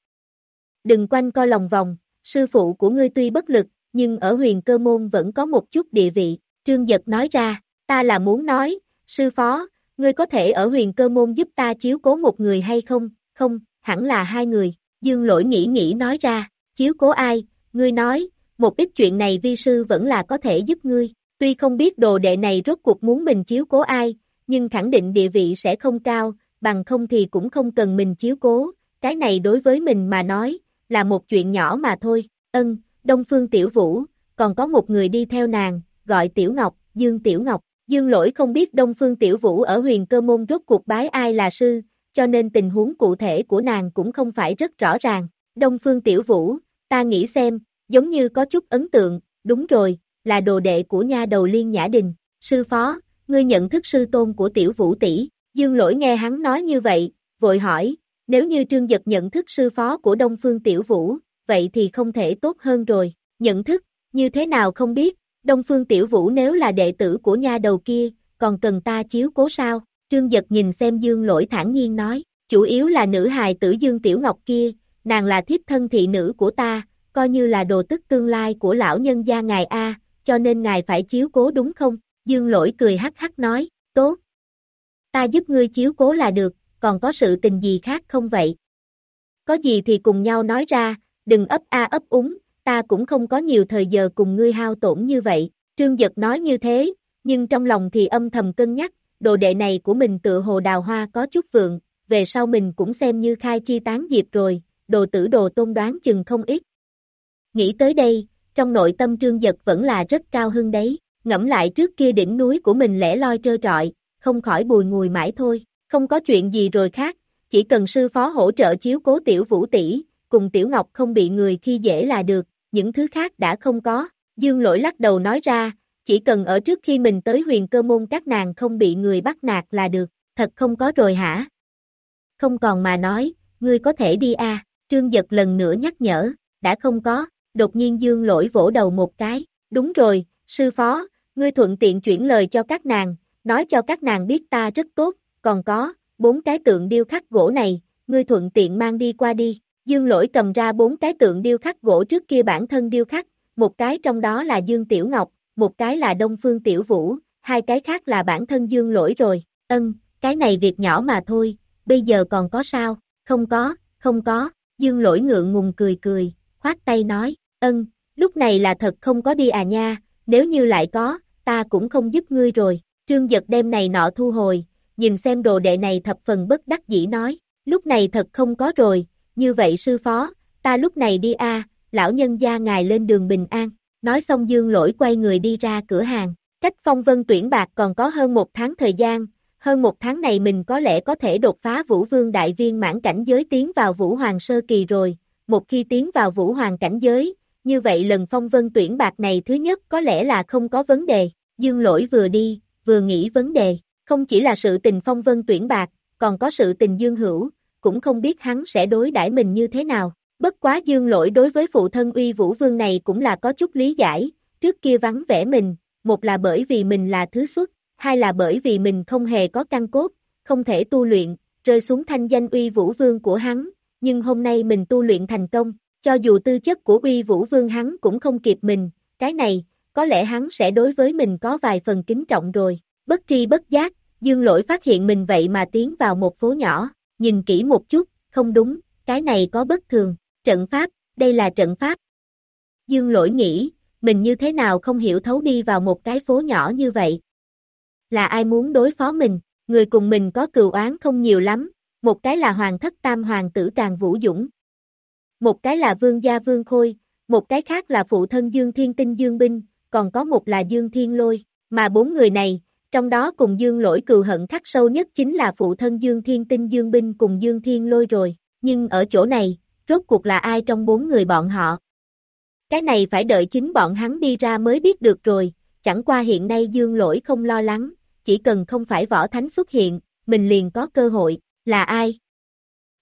Đừng quanh co lòng vòng, sư phụ của ngươi tuy bất lực, nhưng ở huyền cơ môn vẫn có một chút địa vị, trương giật nói ra, ta là muốn nói, sư phó, ngươi có thể ở huyền cơ môn giúp ta chiếu cố một người hay không, không, hẳn là hai người, dương lỗi nghĩ nghĩ nói ra, chiếu cố ai, ngươi nói, một ít chuyện này vi sư vẫn là có thể giúp ngươi, tuy không biết đồ đệ này rốt cuộc muốn mình chiếu cố ai, nhưng khẳng định địa vị sẽ không cao, bằng không thì cũng không cần mình chiếu cố, cái này đối với mình mà nói, là một chuyện nhỏ mà thôi, ân, Đông Phương Tiểu Vũ, còn có một người đi theo nàng, gọi Tiểu Ngọc, Dương Tiểu Ngọc, Dương lỗi không biết Đông Phương Tiểu Vũ ở huyền cơ môn rốt cuộc bái ai là sư, cho nên tình huống cụ thể của nàng cũng không phải rất rõ ràng. Đông Phương Tiểu Vũ, ta nghĩ xem, giống như có chút ấn tượng, đúng rồi, là đồ đệ của nha đầu liên nhã đình, sư phó, ngươi nhận thức sư tôn của Tiểu Vũ tỷ. Dương lỗi nghe hắn nói như vậy, vội hỏi, nếu như Trương Giật nhận thức sư phó của Đông Phương Tiểu Vũ, vậy thì không thể tốt hơn rồi, nhận thức, như thế nào không biết, Đông Phương Tiểu Vũ nếu là đệ tử của nha đầu kia, còn cần ta chiếu cố sao, Trương Giật nhìn xem Dương lỗi thản nhiên nói, chủ yếu là nữ hài tử Dương Tiểu Ngọc kia, nàng là thiếp thân thị nữ của ta, coi như là đồ tức tương lai của lão nhân gia ngài A, cho nên ngài phải chiếu cố đúng không? Dương lỗi cười hắc hắc nói, tốt. Ta giúp ngươi chiếu cố là được, còn có sự tình gì khác không vậy? Có gì thì cùng nhau nói ra, đừng ấp a ấp úng, ta cũng không có nhiều thời giờ cùng ngươi hao tổn như vậy. Trương Giật nói như thế, nhưng trong lòng thì âm thầm cân nhắc, đồ đệ này của mình tự hồ đào hoa có chút vượng, về sau mình cũng xem như khai chi tán diệp rồi, đồ tử đồ tôn đoán chừng không ít. Nghĩ tới đây, trong nội tâm trương giật vẫn là rất cao hơn đấy, ngẫm lại trước kia đỉnh núi của mình lẻ loi trơ trọi, không khỏi bùi ngùi mãi thôi, không có chuyện gì rồi khác, chỉ cần sư phó hỗ trợ chiếu cố tiểu vũ tỷ cùng tiểu ngọc không bị người khi dễ là được, những thứ khác đã không có, dương lỗi lắc đầu nói ra, chỉ cần ở trước khi mình tới huyền cơ môn các nàng không bị người bắt nạt là được, thật không có rồi hả? Không còn mà nói, ngươi có thể đi a à. trương giật lần nữa nhắc nhở, đã không có, đột nhiên dương lỗi vỗ đầu một cái, đúng rồi, sư phó, ngươi thuận tiện chuyển lời cho các nàng, nói cho các nàng biết ta rất tốt, còn có, bốn cái tượng điêu khắc gỗ này, ngươi thuận tiện mang đi qua đi, dương lỗi cầm ra bốn cái tượng điêu khắc gỗ trước kia bản thân điêu khắc, một cái trong đó là Dương Tiểu Ngọc, một cái là Đông Phương Tiểu Vũ, hai cái khác là bản thân Dương lỗi rồi, ân, cái này việc nhỏ mà thôi, bây giờ còn có sao, không có, không có, Dương lỗi ngượng ngùng cười cười, khoát tay nói, ân, lúc này là thật không có đi à nha, nếu như lại có, ta cũng không giúp ngươi rồi, trương giật đêm này nọ thu hồi, nhìn xem đồ đệ này thập phần bất đắc dĩ nói, lúc này thật không có rồi, như vậy sư phó, ta lúc này đi a lão nhân gia ngài lên đường bình an, nói xong dương lỗi quay người đi ra cửa hàng, Cách phong vân tuyển bạc còn có hơn một tháng thời gian, hơn một tháng này mình có lẽ có thể đột phá Vũ Vương Đại Viên mãn cảnh giới tiến vào Vũ Hoàng Sơ Kỳ rồi, một khi tiến vào Vũ Hoàng cảnh giới, như vậy lần phong vân tuyển bạc này thứ nhất có lẽ là không có vấn đề, dương lỗi vừa đi, vừa nghĩ vấn đề, không chỉ là sự tình phong vân tuyển bạc, còn có sự tình dương hữu, cũng không biết hắn sẽ đối đãi mình như thế nào. Bất quá dương lỗi đối với phụ thân uy vũ vương này cũng là có chút lý giải, trước kia vắng vẻ mình, một là bởi vì mình là thứ xuất, hai là bởi vì mình không hề có căn cốt, không thể tu luyện, rơi xuống thanh danh uy vũ vương của hắn, nhưng hôm nay mình tu luyện thành công, cho dù tư chất của uy vũ vương hắn cũng không kịp mình, cái này, có lẽ hắn sẽ đối với mình có vài phần kính trọng rồi, bất tri bất giác, dương lỗi phát hiện mình vậy mà tiến vào một phố nhỏ, nhìn kỹ một chút, không đúng, cái này có bất thường, trận pháp, đây là trận pháp. Dương lỗi nghĩ, mình như thế nào không hiểu thấu đi vào một cái phố nhỏ như vậy. Là ai muốn đối phó mình, người cùng mình có cừu oán không nhiều lắm, một cái là hoàng thất tam hoàng tử Càng Vũ Dũng. Một cái là vương gia vương khôi, một cái khác là phụ thân Dương Thiên Tinh Dương Binh, còn có một là Dương Thiên Lôi, mà bốn người này, trong đó cùng Dương lỗi cừu hận khắc sâu nhất chính là phụ thân Dương Thiên Tinh Dương Binh cùng Dương Thiên Lôi rồi, nhưng ở chỗ này, rốt cuộc là ai trong bốn người bọn họ? Cái này phải đợi chính bọn hắn đi ra mới biết được rồi, chẳng qua hiện nay Dương lỗi không lo lắng, chỉ cần không phải võ thánh xuất hiện, mình liền có cơ hội, là ai?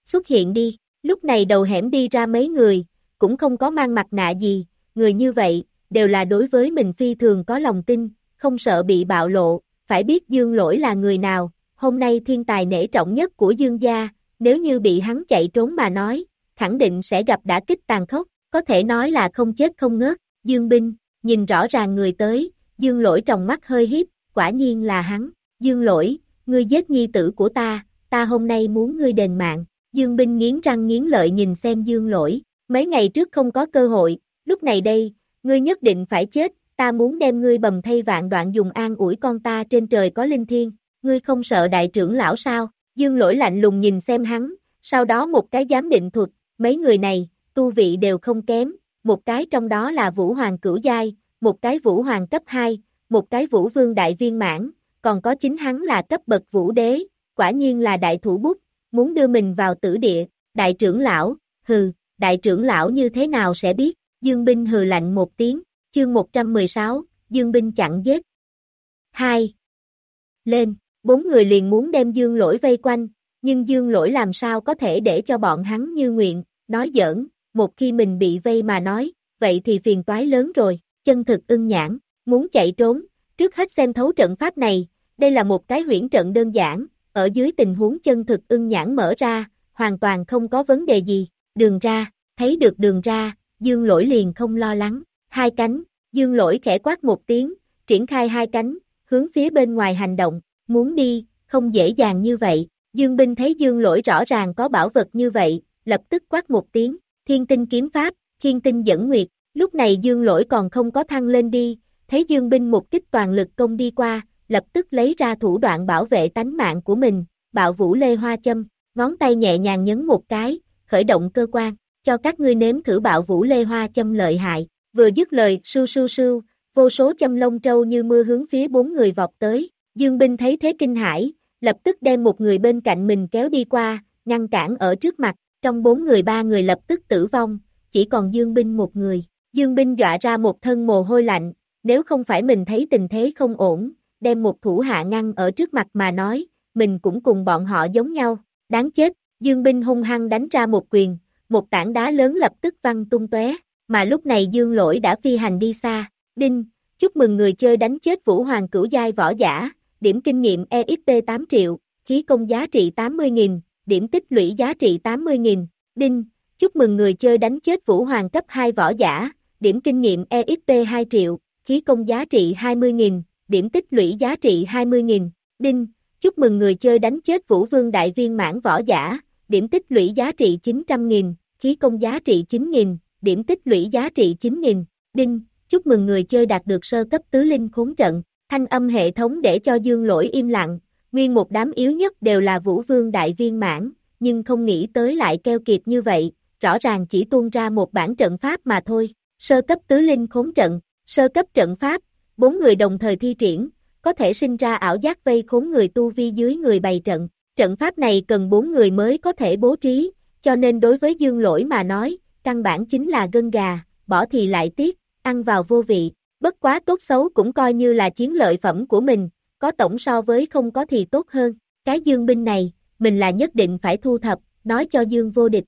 Xuất hiện đi, lúc này đầu hẻm đi ra mấy người, cũng không có mang mặt nạ gì, người như vậy, đều là đối với mình phi thường có lòng tin, không sợ bị bạo lộ, phải biết Dương lỗi là người nào, hôm nay thiên tài nể trọng nhất của Dương gia, nếu như bị hắn chạy trốn mà nói, khẳng định sẽ gặp đả kích tàn khốc, có thể nói là không chết không ngớt, Dương binh, nhìn rõ ràng người tới, Dương lỗi trong mắt hơi hiếp, quả nhiên là hắn, Dương lỗi, ngươi giết nhi tử của ta, ta hôm nay muốn ngươi đền mạng, Dương binh nghiến răng nghiến lợi nhìn xem Dương lỗi, mấy ngày trước không có cơ hội, lúc này đây, ngươi nhất định phải chết, ta muốn đem ngươi bầm thay vạn đoạn dùng an ủi con ta trên trời có linh thiên, ngươi không sợ đại trưởng lão sao, dương lỗi lạnh lùng nhìn xem hắn, sau đó một cái giám định thuật, mấy người này, tu vị đều không kém, một cái trong đó là Vũ Hoàng cửu giai, một cái Vũ Hoàng cấp 2, một cái Vũ Vương đại viên mãn, còn có chính hắn là cấp bậc Vũ Đế, quả nhiên là đại thủ bút, muốn đưa mình vào tử địa, đại trưởng lão, hừ, đại trưởng lão như thế nào sẽ biết, Dương Binh hừ lạnh một tiếng, chương 116, Dương Binh chặn giết. 2. Lên, bốn người liền muốn đem Dương lỗi vây quanh, nhưng Dương lỗi làm sao có thể để cho bọn hắn như nguyện, nói giỡn, một khi mình bị vây mà nói, vậy thì phiền toái lớn rồi, chân thực ưng nhãn, muốn chạy trốn, trước hết xem thấu trận pháp này, đây là một cái huyễn trận đơn giản, ở dưới tình huống chân thực ưng nhãn mở ra, hoàn toàn không có vấn đề gì, đường ra, thấy được đường ra, dương lỗi liền không lo lắng, hai cánh, dương lỗi khẽ quát một tiếng, triển khai hai cánh, hướng phía bên ngoài hành động, muốn đi, không dễ dàng như vậy, dương binh thấy dương lỗi rõ ràng có bảo vật như vậy, lập tức quát một tiếng, thiên tinh kiếm pháp, thiên tinh dẫn nguyệt, lúc này dương lỗi còn không có thăng lên đi, thấy dương binh một kích toàn lực công đi qua, lập tức lấy ra thủ đoạn bảo vệ tánh mạng của mình, bạo vũ lê hoa châm, ngón tay nhẹ nhàng nhấn một cái, khởi động cơ quan, cho các ngươi nếm thử bạo vũ lê hoa châm lợi hại, vừa dứt lời, sưu sưu sưu, vô số châm lông trâu như mưa hướng phía bốn người vọt tới, Dương Binh thấy thế kinh hãi, lập tức đem một người bên cạnh mình kéo đi qua, ngăn cản ở trước mặt, trong bốn người ba người lập tức tử vong, chỉ còn Dương Binh một người, Dương Binh dọa ra một thân mồ hôi lạnh, nếu không phải mình thấy tình thế không ổn, đem một thủ hạ ngăn ở trước mặt mà nói, mình cũng cùng bọn họ giống nhau, đáng chết, Dương Binh hung hăng đánh ra một quyền, một tảng đá lớn lập tức văng tung tóe, mà lúc này Dương Lỗi đã phi hành đi xa, đinh, chúc mừng người chơi đánh chết Vũ Hoàng cửu giai võ giả, điểm kinh nghiệm EXP 8 triệu, khí công giá trị 80.000, điểm tích lũy giá trị 80.000, đinh, chúc mừng người chơi đánh chết Vũ Hoàng cấp 2 võ giả, điểm kinh nghiệm EXP 2 triệu, khí công giá trị 20.000, điểm tích lũy giá trị 20.000, đinh, chúc mừng người chơi đánh chết Vũ Vương Đại Viên mãn võ giả, điểm tích lũy giá trị 900.000, khí công giá trị 9.000, điểm tích lũy giá trị 9.000, đinh, chúc mừng người chơi đạt được sơ cấp tứ linh khốn trận, thanh âm hệ thống để cho dương lỗi im lặng, nguyên một đám yếu nhất đều là Vũ Vương Đại Viên mãn, nhưng không nghĩ tới lại keo kiệt như vậy, rõ ràng chỉ tuôn ra một bản trận pháp mà thôi, sơ cấp tứ linh khốn trận, sơ cấp trận pháp, bốn người đồng thời thi triển, có thể sinh ra ảo giác vây khốn người tu vi dưới người bày trận. Trận pháp này cần bốn người mới có thể bố trí, cho nên đối với dương lỗi mà nói, căn bản chính là gân gà, bỏ thì lại tiếc, ăn vào vô vị, bất quá tốt xấu cũng coi như là chiến lợi phẩm của mình, có tổng so với không có thì tốt hơn, cái dương binh này, mình là nhất định phải thu thập, nói cho dương vô địch.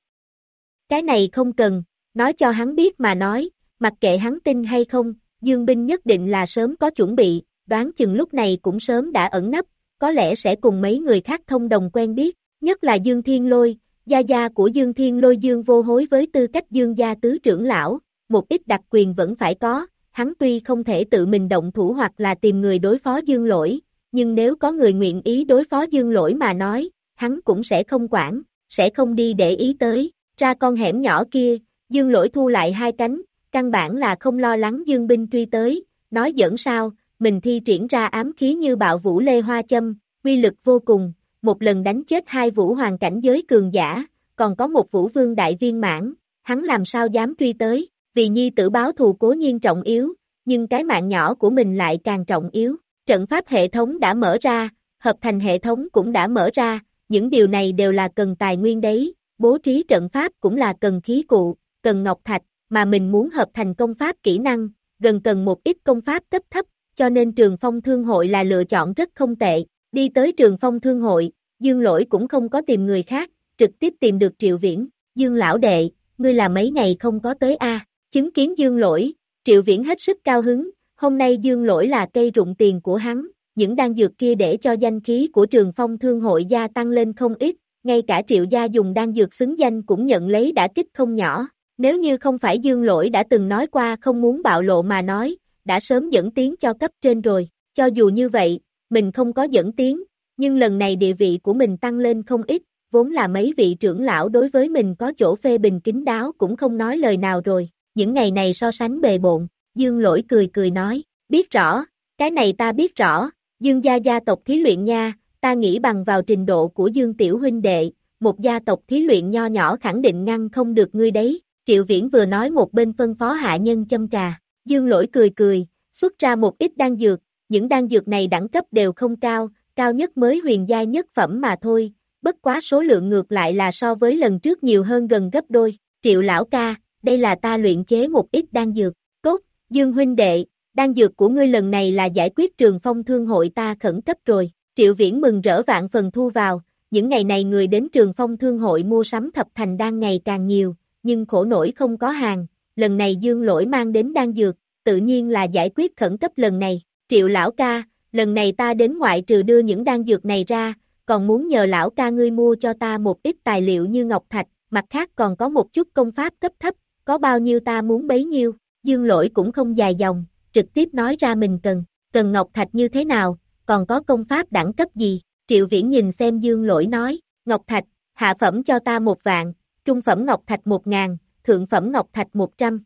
Cái này không cần, nói cho hắn biết mà nói, mặc kệ hắn tin hay không, dương binh nhất định là sớm có chuẩn bị, đoán chừng lúc này cũng sớm đã ẩn nấp, có lẽ sẽ cùng mấy người khác thông đồng quen biết, nhất là Dương Thiên Lôi, gia gia của Dương Thiên Lôi Dương vô hối với tư cách Dương gia tứ trưởng lão, một ít đặc quyền vẫn phải có, hắn tuy không thể tự mình động thủ hoặc là tìm người đối phó Dương lỗi, nhưng nếu có người nguyện ý đối phó Dương lỗi mà nói, hắn cũng sẽ không quản, sẽ không đi để ý tới, ra con hẻm nhỏ kia, Dương lỗi thu lại hai cánh, căn bản là không lo lắng Dương binh truy tới, nói dẫn sao, mình thi triển ra ám khí như bạo vũ lê hoa châm, quy lực vô cùng, một lần đánh chết hai vũ hoàng cảnh giới cường giả, còn có một vũ vương đại viên mãn, hắn làm sao dám truy tới, vì nhi tử báo thù cố nhiên trọng yếu, nhưng cái mạng nhỏ của mình lại càng trọng yếu. Trận pháp hệ thống đã mở ra, hợp thành hệ thống cũng đã mở ra, những điều này đều là cần tài nguyên đấy, bố trí trận pháp cũng là cần khí cụ, cần ngọc thạch, mà mình muốn hợp thành công pháp kỹ năng, gần cần một ít công pháp cấp thấp, cho nên trường phong thương hội là lựa chọn rất không tệ. Đi tới trường phong thương hội, Dương Lỗi cũng không có tìm người khác, trực tiếp tìm được Triệu Viễn, Dương Lão Đệ, ngươi là mấy ngày không có tới a? Chứng kiến Dương Lỗi, Triệu Viễn hết sức cao hứng, hôm nay Dương Lỗi là cây rụng tiền của hắn, những đan dược kia để cho danh khí của trường phong thương hội gia tăng lên không ít, ngay cả Triệu gia dùng đan dược xứng danh cũng nhận lấy đã kích không nhỏ, nếu như không phải Dương Lỗi đã từng nói qua không muốn bạo lộ mà nói, đã sớm dẫn tiếng cho cấp trên rồi, cho dù như vậy, mình không có dẫn tiếng, nhưng lần này địa vị của mình tăng lên không ít, vốn là mấy vị trưởng lão đối với mình có chỗ phê bình kính đáo cũng không nói lời nào rồi, những ngày này so sánh bề bộn, Dương lỗi cười cười nói, biết rõ, cái này ta biết rõ, Dương gia gia tộc thí luyện nha, ta nghĩ bằng vào trình độ của Dương tiểu huynh đệ, một gia tộc thí luyện nho nhỏ khẳng định ngăn không được ngươi đấy, Triệu Viễn vừa nói một bên phân phó hạ nhân châm trà, Dương lỗi cười cười, xuất ra một ít đan dược, những đan dược này đẳng cấp đều không cao, cao nhất mới huyền giai nhất phẩm mà thôi, bất quá số lượng ngược lại là so với lần trước nhiều hơn gần gấp đôi. Triệu lão ca, đây là ta luyện chế một ít đan dược, tốt, Dương huynh đệ, đan dược của ngươi lần này là giải quyết trường phong thương hội ta khẩn cấp rồi. Triệu viễn mừng rỡ vạn phần thu vào, những ngày này người đến trường phong thương hội mua sắm thập thành đan ngày càng nhiều, nhưng khổ nổi không có hàng, lần này dương lỗi mang đến đan dược, tự nhiên là giải quyết khẩn cấp lần này. Triệu lão ca, lần này ta đến ngoại trừ đưa những đan dược này ra, còn muốn nhờ lão ca ngươi mua cho ta một ít tài liệu như ngọc thạch, mặt khác còn có một chút công pháp cấp thấp, có bao nhiêu ta muốn bấy nhiêu, dương lỗi cũng không dài dòng, trực tiếp nói ra mình cần, cần ngọc thạch như thế nào, còn có công pháp đẳng cấp gì, triệu viễn nhìn xem dương lỗi nói, ngọc thạch, hạ phẩm cho ta một vạn, trung phẩm ngọc thạch một ngàn, thượng phẩm ngọc thạch một trăm.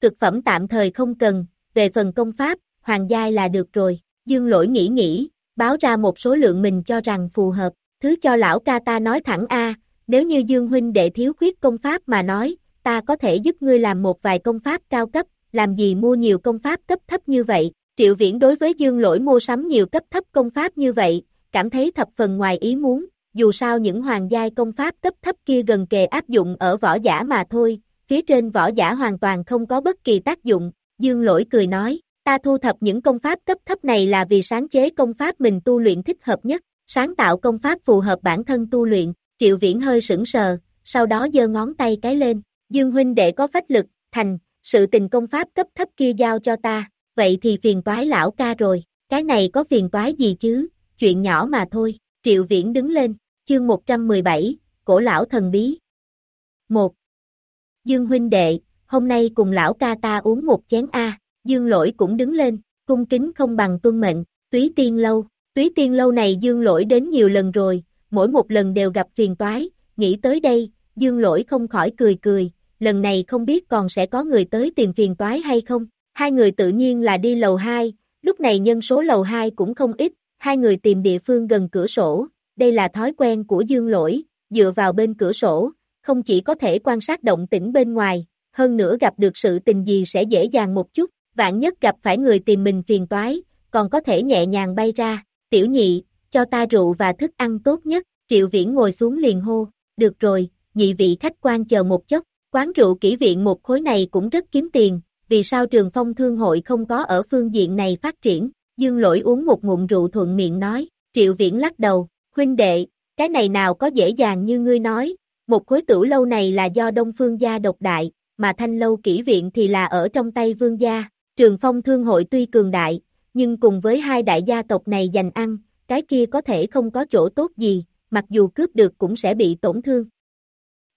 Cực phẩm tạm thời không cần, về phần công pháp, hoàng giai là được rồi, dương lỗi nghĩ nghĩ, báo ra một số lượng mình cho rằng phù hợp, thứ cho lão ca ta nói thẳng A, nếu như dương huynh đệ thiếu khuyết công pháp mà nói, ta có thể giúp ngươi làm một vài công pháp cao cấp, làm gì mua nhiều công pháp cấp thấp như vậy, triệu viễn đối với dương lỗi mua sắm nhiều cấp thấp công pháp như vậy, cảm thấy thập phần ngoài ý muốn, dù sao những hoàng giai công pháp cấp thấp kia gần kề áp dụng ở võ giả mà thôi, phía trên võ giả hoàn toàn không có bất kỳ tác dụng, dương lỗi cười nói, ta thu thập những công pháp cấp thấp này là vì sáng chế công pháp mình tu luyện thích hợp nhất, sáng tạo công pháp phù hợp bản thân tu luyện, triệu viễn hơi sững sờ, sau đó giơ ngón tay cái lên, dương huynh đệ có phách lực, thành, sự tình công pháp cấp thấp kia giao cho ta, vậy thì phiền toái lão ca rồi, cái này có phiền toái gì chứ, chuyện nhỏ mà thôi, triệu viễn đứng lên, chương 117, cổ lão thần bí. 1. Dương huynh đệ, hôm nay cùng lão ca ta uống một chén A, dương lỗi cũng đứng lên, cung kính không bằng tuân mệnh, túy tiên lâu, túy tiên lâu này dương lỗi đến nhiều lần rồi, mỗi một lần đều gặp phiền toái, nghĩ tới đây, dương lỗi không khỏi cười cười, lần này không biết còn sẽ có người tới tìm phiền toái hay không, hai người tự nhiên là đi lầu 2, lúc này nhân số lầu 2 cũng không ít, hai người tìm địa phương gần cửa sổ, đây là thói quen của dương lỗi, dựa vào bên cửa sổ, không chỉ có thể quan sát động tĩnh bên ngoài, hơn nữa gặp được sự tình gì sẽ dễ dàng một chút, vạn nhất gặp phải người tìm mình phiền toái, còn có thể nhẹ nhàng bay ra, tiểu nhị, cho ta rượu và thức ăn tốt nhất, triệu viễn ngồi xuống liền hô, được rồi, nhị vị khách quan chờ một chốc, quán rượu kỹ viện một khối này cũng rất kiếm tiền, vì sao trường phong thương hội không có ở phương diện này phát triển, dương lỗi uống một ngụm rượu thuận miệng nói, triệu viễn lắc đầu, huynh đệ, cái này nào có dễ dàng như ngươi nói, một khối tử lâu này là do Đông Phương gia độc đại, mà thanh lâu kỹ viện thì là ở trong tay vương gia, trường phong thương hội tuy cường đại, nhưng cùng với hai đại gia tộc này giành ăn, cái kia có thể không có chỗ tốt gì, mặc dù cướp được cũng sẽ bị tổn thương.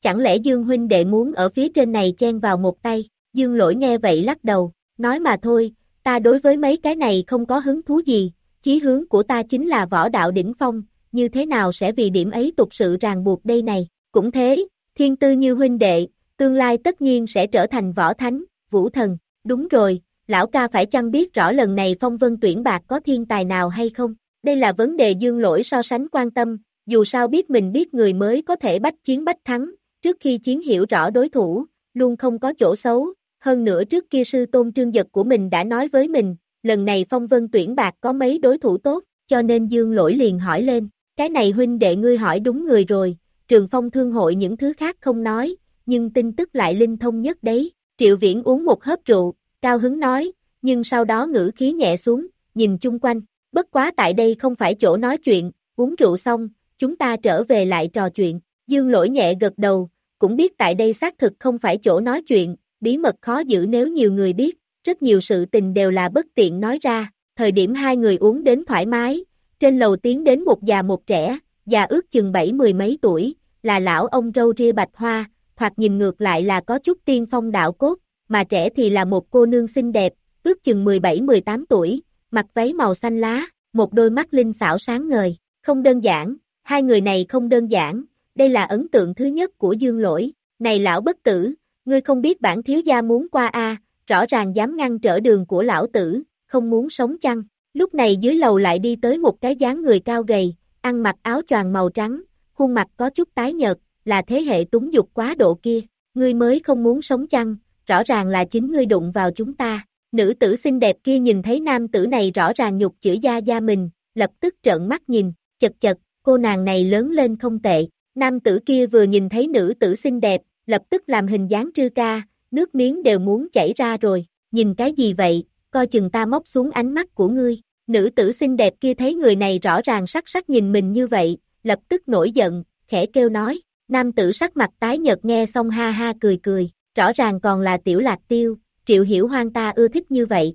Chẳng lẽ Dương huynh đệ muốn ở phía trên này chen vào một tay, Dương lỗi nghe vậy lắc đầu, nói mà thôi, ta đối với mấy cái này không có hứng thú gì, chí hướng của ta chính là võ đạo đỉnh phong, như thế nào sẽ vì điểm ấy tục sự ràng buộc đây này, cũng thế, thiên tư như huynh đệ, tương lai tất nhiên sẽ trở thành võ thánh, vũ thần, đúng rồi, lão ca phải chăng biết rõ lần này phong vân tuyển bạc có thiên tài nào hay không, đây là vấn đề dương lỗi so sánh quan tâm, dù sao biết mình biết người mới có thể bách chiến bách thắng, trước khi chiến hiểu rõ đối thủ, luôn không có chỗ xấu, hơn nữa trước kia sư tôn trương giật của mình đã nói với mình, lần này phong vân tuyển bạc có mấy đối thủ tốt, cho nên dương lỗi liền hỏi lên, cái này huynh đệ ngươi hỏi đúng người rồi, trường phong thương hội những thứ khác không nói, nhưng tin tức lại linh thông nhất đấy, triệu viễn uống một hớp rượu, cao hứng nói, nhưng sau đó ngữ khí nhẹ xuống, nhìn chung quanh, bất quá tại đây không phải chỗ nói chuyện, uống rượu xong, chúng ta trở về lại trò chuyện, dương lỗi nhẹ gật đầu, cũng biết tại đây xác thực không phải chỗ nói chuyện, bí mật khó giữ nếu nhiều người biết, rất nhiều sự tình đều là bất tiện nói ra, thời điểm hai người uống đến thoải mái, trên lầu tiến đến một già một trẻ, già ước chừng bảy mười mấy tuổi, là lão ông râu ria bạch hoa, hoặc nhìn ngược lại là có chút tiên phong đạo cốt, mà trẻ thì là một cô nương xinh đẹp, ước chừng 17-18 tuổi, mặc váy màu xanh lá, một đôi mắt linh xảo sáng ngời, không đơn giản, hai người này không đơn giản, đây là ấn tượng thứ nhất của Dương Lỗi, này lão bất tử, ngươi không biết bản thiếu gia muốn qua a rõ ràng dám ngăn trở đường của lão tử, không muốn sống chăng, lúc này dưới lầu lại đi tới một cái dáng người cao gầy, ăn mặc áo choàng màu trắng, khuôn mặt có chút tái nhợt, là thế hệ túng dục quá độ kia, ngươi mới không muốn sống chăng, rõ ràng là chính ngươi đụng vào chúng ta. Nữ tử xinh đẹp kia nhìn thấy nam tử này rõ ràng nhục chửi gia gia mình, lập tức trợn mắt nhìn, chật chật, cô nàng này lớn lên không tệ. Nam tử kia vừa nhìn thấy nữ tử xinh đẹp, lập tức làm hình dáng trư ca, nước miếng đều muốn chảy ra rồi, nhìn cái gì vậy, coi chừng ta móc xuống ánh mắt của ngươi. Nữ tử xinh đẹp kia thấy người này rõ ràng sắc sắc nhìn mình như vậy, lập tức nổi giận, khẽ kêu nói, nam tử sắc mặt tái nhợt nghe xong ha ha cười cười, rõ ràng còn là tiểu lạc tiêu, triệu hiểu hoang ta ưa thích như vậy.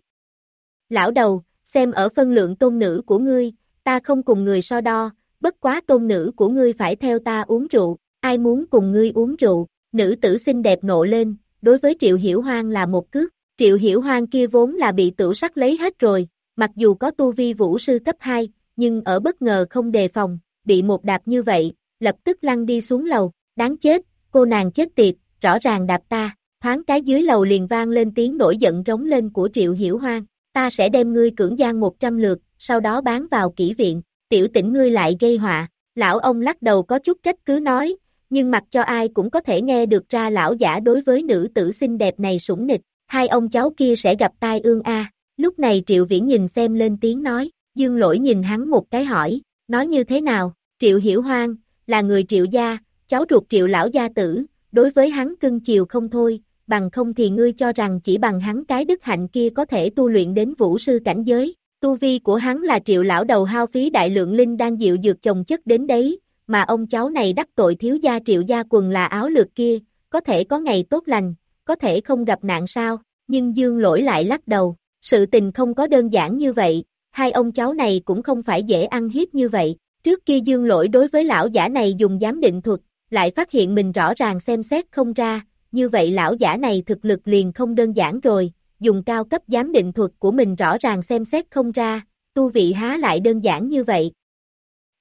Lão đầu, xem ở phân lượng tôn nữ của ngươi, ta không cùng người so đo, bất quá tôn nữ của ngươi phải theo ta uống rượu, ai muốn cùng ngươi uống rượu, nữ tử xinh đẹp nộ lên, đối với triệu hiểu hoang là một cước, triệu hiểu hoang kia vốn là bị tử sắc lấy hết rồi, mặc dù có tu vi vũ sư cấp 2, nhưng ở bất ngờ không đề phòng, bị một đạp như vậy, lập tức lăn đi xuống lầu, đáng chết, cô nàng chết tiệt, rõ ràng đạp ta, thoáng cái dưới lầu liền vang lên tiếng nổi giận rống lên của Triệu Hiểu Hoang, ta sẽ đem ngươi cưỡng gian 100 lượt, sau đó bán vào kỹ viện, tiểu tỉnh ngươi lại gây họa, lão ông lắc đầu có chút trách cứ nói, nhưng mặc cho ai cũng có thể nghe được ra lão giả đối với nữ tử xinh đẹp này sủng nịch, hai ông cháu kia sẽ gặp tai ương a. Lúc này Triệu Viễn nhìn xem lên tiếng nói, Dương Lỗi nhìn hắn một cái hỏi, nói như thế nào, Triệu Hiểu Hoang, là người Triệu gia, cháu ruột Triệu lão gia tử, đối với hắn cưng chiều không thôi, bằng không thì ngươi cho rằng chỉ bằng hắn cái đức hạnh kia có thể tu luyện đến vũ sư cảnh giới, tu vi của hắn là Triệu lão đầu hao phí đại lượng linh đang dịu dược chồng chất đến đấy, mà ông cháu này đắc tội thiếu gia Triệu gia quần là áo lược kia, có thể có ngày tốt lành, có thể không gặp nạn sao, nhưng Dương lỗi lại lắc đầu, sự tình không có đơn giản như vậy, hai ông cháu này cũng không phải dễ ăn hiếp như vậy. Trước kia dương lỗi đối với lão giả này dùng giám định thuật, lại phát hiện mình rõ ràng xem xét không ra, như vậy lão giả này thực lực liền không đơn giản rồi, dùng cao cấp giám định thuật của mình rõ ràng xem xét không ra, tu vị há lại đơn giản như vậy.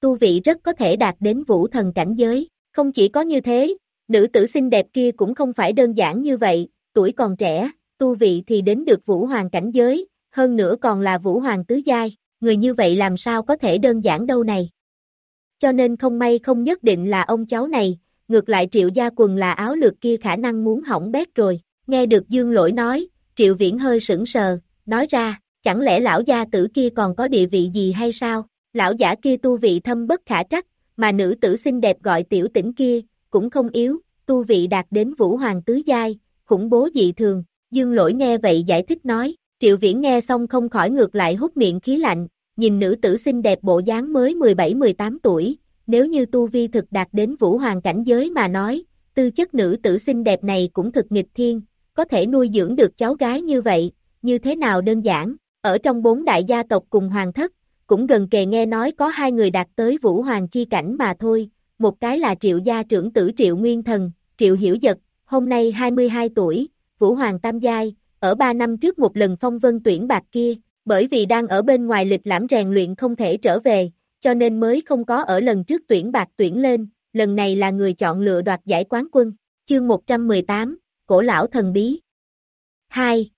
Tu vị rất có thể đạt đến vũ thần cảnh giới, không chỉ có như thế, nữ tử xinh đẹp kia cũng không phải đơn giản như vậy, tuổi còn trẻ, tu vị thì đến được vũ hoàng cảnh giới, hơn nữa còn là vũ hoàng tứ giai, người như vậy làm sao có thể đơn giản đâu này. Cho nên không may không nhất định là ông cháu này, ngược lại triệu gia quần là áo lược kia khả năng muốn hỏng bét rồi, nghe được dương lỗi nói, triệu viễn hơi sững sờ, nói ra, chẳng lẽ lão gia tử kia còn có địa vị gì hay sao? Lão giả kia tu vị thâm bất khả trắc, mà nữ tử xinh đẹp gọi tiểu tỉnh kia, cũng không yếu, tu vị đạt đến vũ hoàng tứ giai, khủng bố dị thường, dương lỗi nghe vậy giải thích nói, triệu viễn nghe xong không khỏi ngược lại hút miệng khí lạnh, nhìn nữ tử xinh đẹp bộ dáng mới 17-18 tuổi, nếu như tu vi thực đạt đến vũ hoàng cảnh giới mà nói, tư chất nữ tử xinh đẹp này cũng thực nghịch thiên, có thể nuôi dưỡng được cháu gái như vậy, như thế nào đơn giản, ở trong bốn đại gia tộc cùng hoàng thất, cũng gần kề nghe nói có hai người đạt tới vũ hoàng chi cảnh mà thôi, một cái là triệu gia trưởng tử triệu nguyên thần, triệu hiểu giật, hôm nay 22 tuổi, vũ hoàng tam giai, ở 3 năm trước một lần phong vân tuyển bạc kia, bởi vì đang ở bên ngoài lịch lãm rèn luyện không thể trở về, cho nên mới không có ở lần trước tuyển bạc tuyển lên, lần này là người chọn lựa đoạt giải quán quân. Chương 118, Cổ lão thần bí. 2.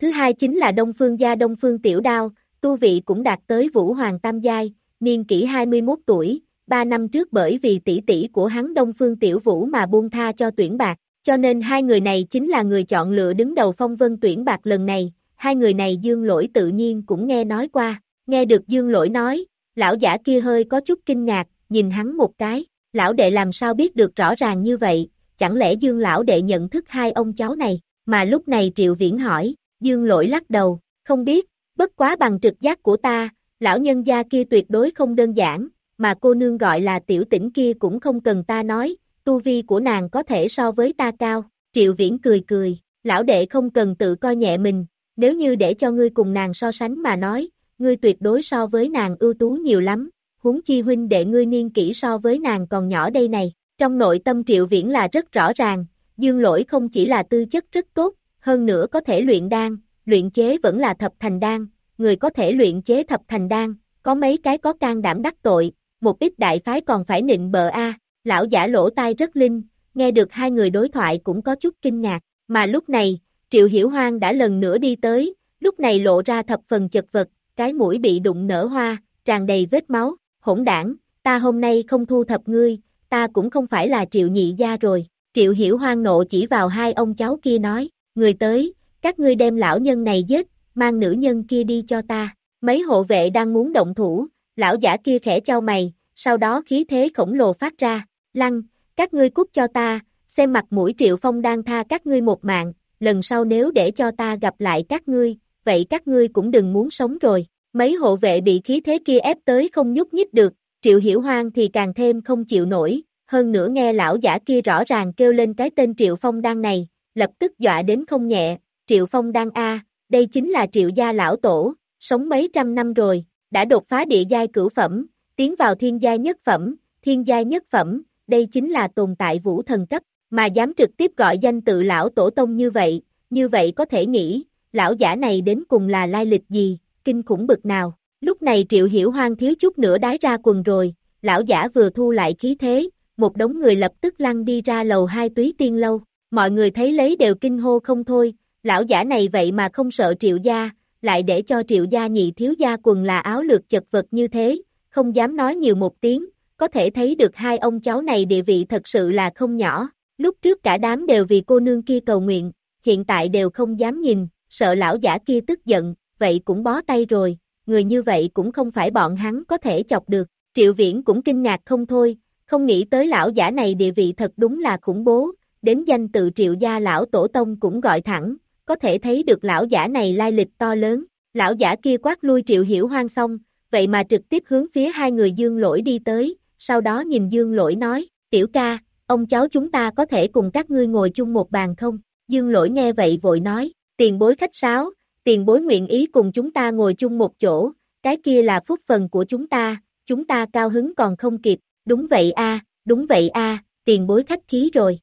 Thứ hai chính là Đông Phương gia Đông Phương Tiểu Đao, tu vị cũng đạt tới Vũ Hoàng Tam Giai, niên kỷ 21 tuổi, 3 năm trước bởi vì tỷ tỷ của hắn Đông Phương Tiểu Vũ mà buông tha cho tuyển bạc, cho nên hai người này chính là người chọn lựa đứng đầu phong vân tuyển bạc lần này, hai người này Dương Lỗi tự nhiên cũng nghe nói qua, nghe được Dương Lỗi nói, lão giả kia hơi có chút kinh ngạc, nhìn hắn một cái, lão đệ làm sao biết được rõ ràng như vậy, chẳng lẽ Dương lão đệ nhận thức hai ông cháu này, mà lúc này Triệu Viễn hỏi, Dương Lỗi lắc đầu, không biết, bất quá bằng trực giác của ta, lão nhân gia kia tuyệt đối không đơn giản, mà cô nương gọi là tiểu tỉnh kia cũng không cần ta nói, tu vi của nàng có thể so với ta cao, Triệu Viễn cười cười, lão đệ không cần tự coi nhẹ mình, nếu như để cho ngươi cùng nàng so sánh mà nói, ngươi tuyệt đối so với nàng ưu tú nhiều lắm, huống chi huynh đệ ngươi niên kỹ so với nàng còn nhỏ đây này, trong nội tâm triệu viễn là rất rõ ràng, dương lỗi không chỉ là tư chất rất tốt, hơn nữa có thể luyện đan, luyện chế vẫn là thập thành đan, người có thể luyện chế thập thành đan, có mấy cái có can đảm đắc tội, một ít đại phái còn phải nịnh bợ a lão giả lỗ tai rất linh, nghe được hai người đối thoại cũng có chút kinh ngạc, mà lúc này, Triệu Hiểu Hoang đã lần nữa đi tới, lúc này lộ ra thập phần chật vật, cái mũi bị đụng nở hoa, tràn đầy vết máu, hỗn đảng, ta hôm nay không thu thập ngươi, ta cũng không phải là Triệu Nhị Gia rồi. Triệu Hiểu Hoang nộ chỉ vào hai ông cháu kia nói, người tới, các ngươi đem lão nhân này giết, mang nữ nhân kia đi cho ta. Mấy hộ vệ đang muốn động thủ, lão giả kia khẽ trao mày, sau đó khí thế khổng lồ phát ra, lăng, các ngươi cút cho ta, xem mặt mũi Triệu Phong đang tha các ngươi một mạng, lần sau nếu để cho ta gặp lại các ngươi, vậy các ngươi cũng đừng muốn sống rồi. Mấy hộ vệ bị khí thế kia ép tới không nhúc nhích được, Triệu Hiểu Hoang thì càng thêm không chịu nổi, hơn nữa nghe lão giả kia rõ ràng kêu lên cái tên Triệu Phong Đan này, lập tức dọa đến không nhẹ, Triệu Phong Đan A, đây chính là Triệu gia lão tổ, sống mấy trăm năm rồi, đã đột phá địa giai cửu phẩm, tiến vào thiên giai nhất phẩm, thiên giai nhất phẩm, đây chính là tồn tại vũ thần cấp, mà dám trực tiếp gọi danh tự lão tổ tông như vậy, như vậy có thể nghĩ, lão giả này đến cùng là lai lịch gì, kinh khủng bực nào. Lúc này triệu hiểu hoang thiếu chút nữa đái ra quần rồi, lão giả vừa thu lại khí thế, một đống người lập tức lăn đi ra lầu hai túy tiên lâu, mọi người thấy lấy đều kinh hô không thôi, lão giả này vậy mà không sợ triệu gia, lại để cho triệu gia nhị thiếu gia quần là áo lược chật vật như thế, không dám nói nhiều một tiếng, có thể thấy được hai ông cháu này địa vị thật sự là không nhỏ, lúc trước cả đám đều vì cô nương kia cầu nguyện, hiện tại đều không dám nhìn, sợ lão giả kia tức giận, vậy cũng bó tay rồi, người như vậy cũng không phải bọn hắn có thể chọc được. Triệu Viễn cũng kinh ngạc không thôi, không nghĩ tới lão giả này địa vị thật đúng là khủng bố, đến danh tự triệu gia lão tổ tông cũng gọi thẳng, có thể thấy được lão giả này lai lịch to lớn. Lão giả kia quát lui triệu hiểu hoang xong, vậy mà trực tiếp hướng phía hai người dương lỗi đi tới, sau đó nhìn dương lỗi nói, tiểu ca, ông cháu chúng ta có thể cùng các ngươi ngồi chung một bàn không? Dương lỗi nghe vậy vội nói, tiền bối khách sáo, tiền bối nguyện ý cùng chúng ta ngồi chung một chỗ, cái kia là phúc phần của chúng ta, chúng ta cao hứng còn không kịp, đúng vậy a, đúng vậy a, tiền bối khách khí rồi.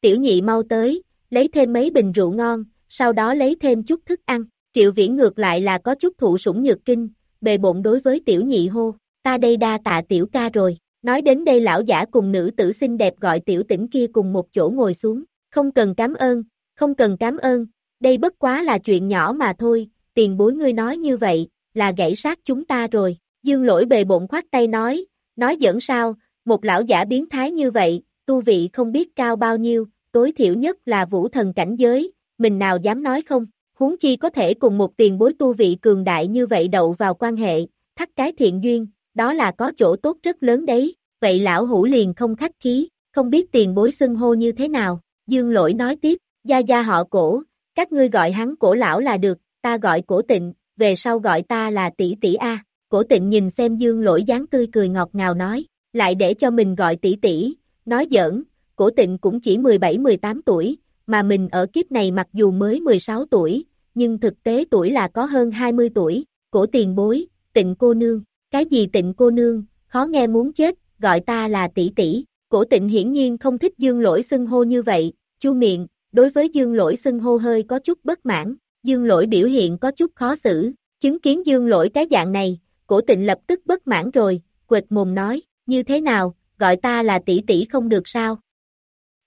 Tiểu nhị mau tới, lấy thêm mấy bình rượu ngon, sau đó lấy thêm chút thức ăn, triệu viễn ngược lại là có chút thụ sủng nhược kinh, bề bộn đối với tiểu nhị hô, ta đây đa tạ tiểu ca rồi, nói đến đây lão giả cùng nữ tử xinh đẹp gọi tiểu tỉnh kia cùng một chỗ ngồi xuống, không cần cảm ơn, không cần cảm ơn, đây bất quá là chuyện nhỏ mà thôi, tiền bối ngươi nói như vậy, là gãy sát chúng ta rồi. Dương lỗi bề bộn khoát tay nói, nói dẫn sao, một lão giả biến thái như vậy, tu vị không biết cao bao nhiêu, tối thiểu nhất là vũ thần cảnh giới, mình nào dám nói không, huống chi có thể cùng một tiền bối tu vị cường đại như vậy đậu vào quan hệ, thắt cái thiện duyên, đó là có chỗ tốt rất lớn đấy, vậy lão hủ liền không khách khí, không biết tiền bối xưng hô như thế nào, dương lỗi nói tiếp, gia gia họ cổ, các ngươi gọi hắn cổ lão là được, ta gọi cổ tịnh, về sau gọi ta là tỷ tỷ A, cổ tịnh nhìn xem dương lỗi dáng tươi cười ngọt ngào nói, lại để cho mình gọi tỷ tỷ, nói giỡn, cổ tịnh cũng chỉ 17-18 tuổi, mà mình ở kiếp này mặc dù mới 16 tuổi, nhưng thực tế tuổi là có hơn 20 tuổi, cổ tiền bối, tịnh cô nương, cái gì tịnh cô nương, khó nghe muốn chết, gọi ta là tỷ tỷ, cổ tịnh hiển nhiên không thích dương lỗi xưng hô như vậy, chu miệng, đối với dương lỗi xưng hô hơi có chút bất mãn, dương lỗi biểu hiện có chút khó xử, chứng kiến dương lỗi cái dạng này, cổ tịnh lập tức bất mãn rồi, quệt mồm nói, như thế nào, gọi ta là tỷ tỷ không được sao?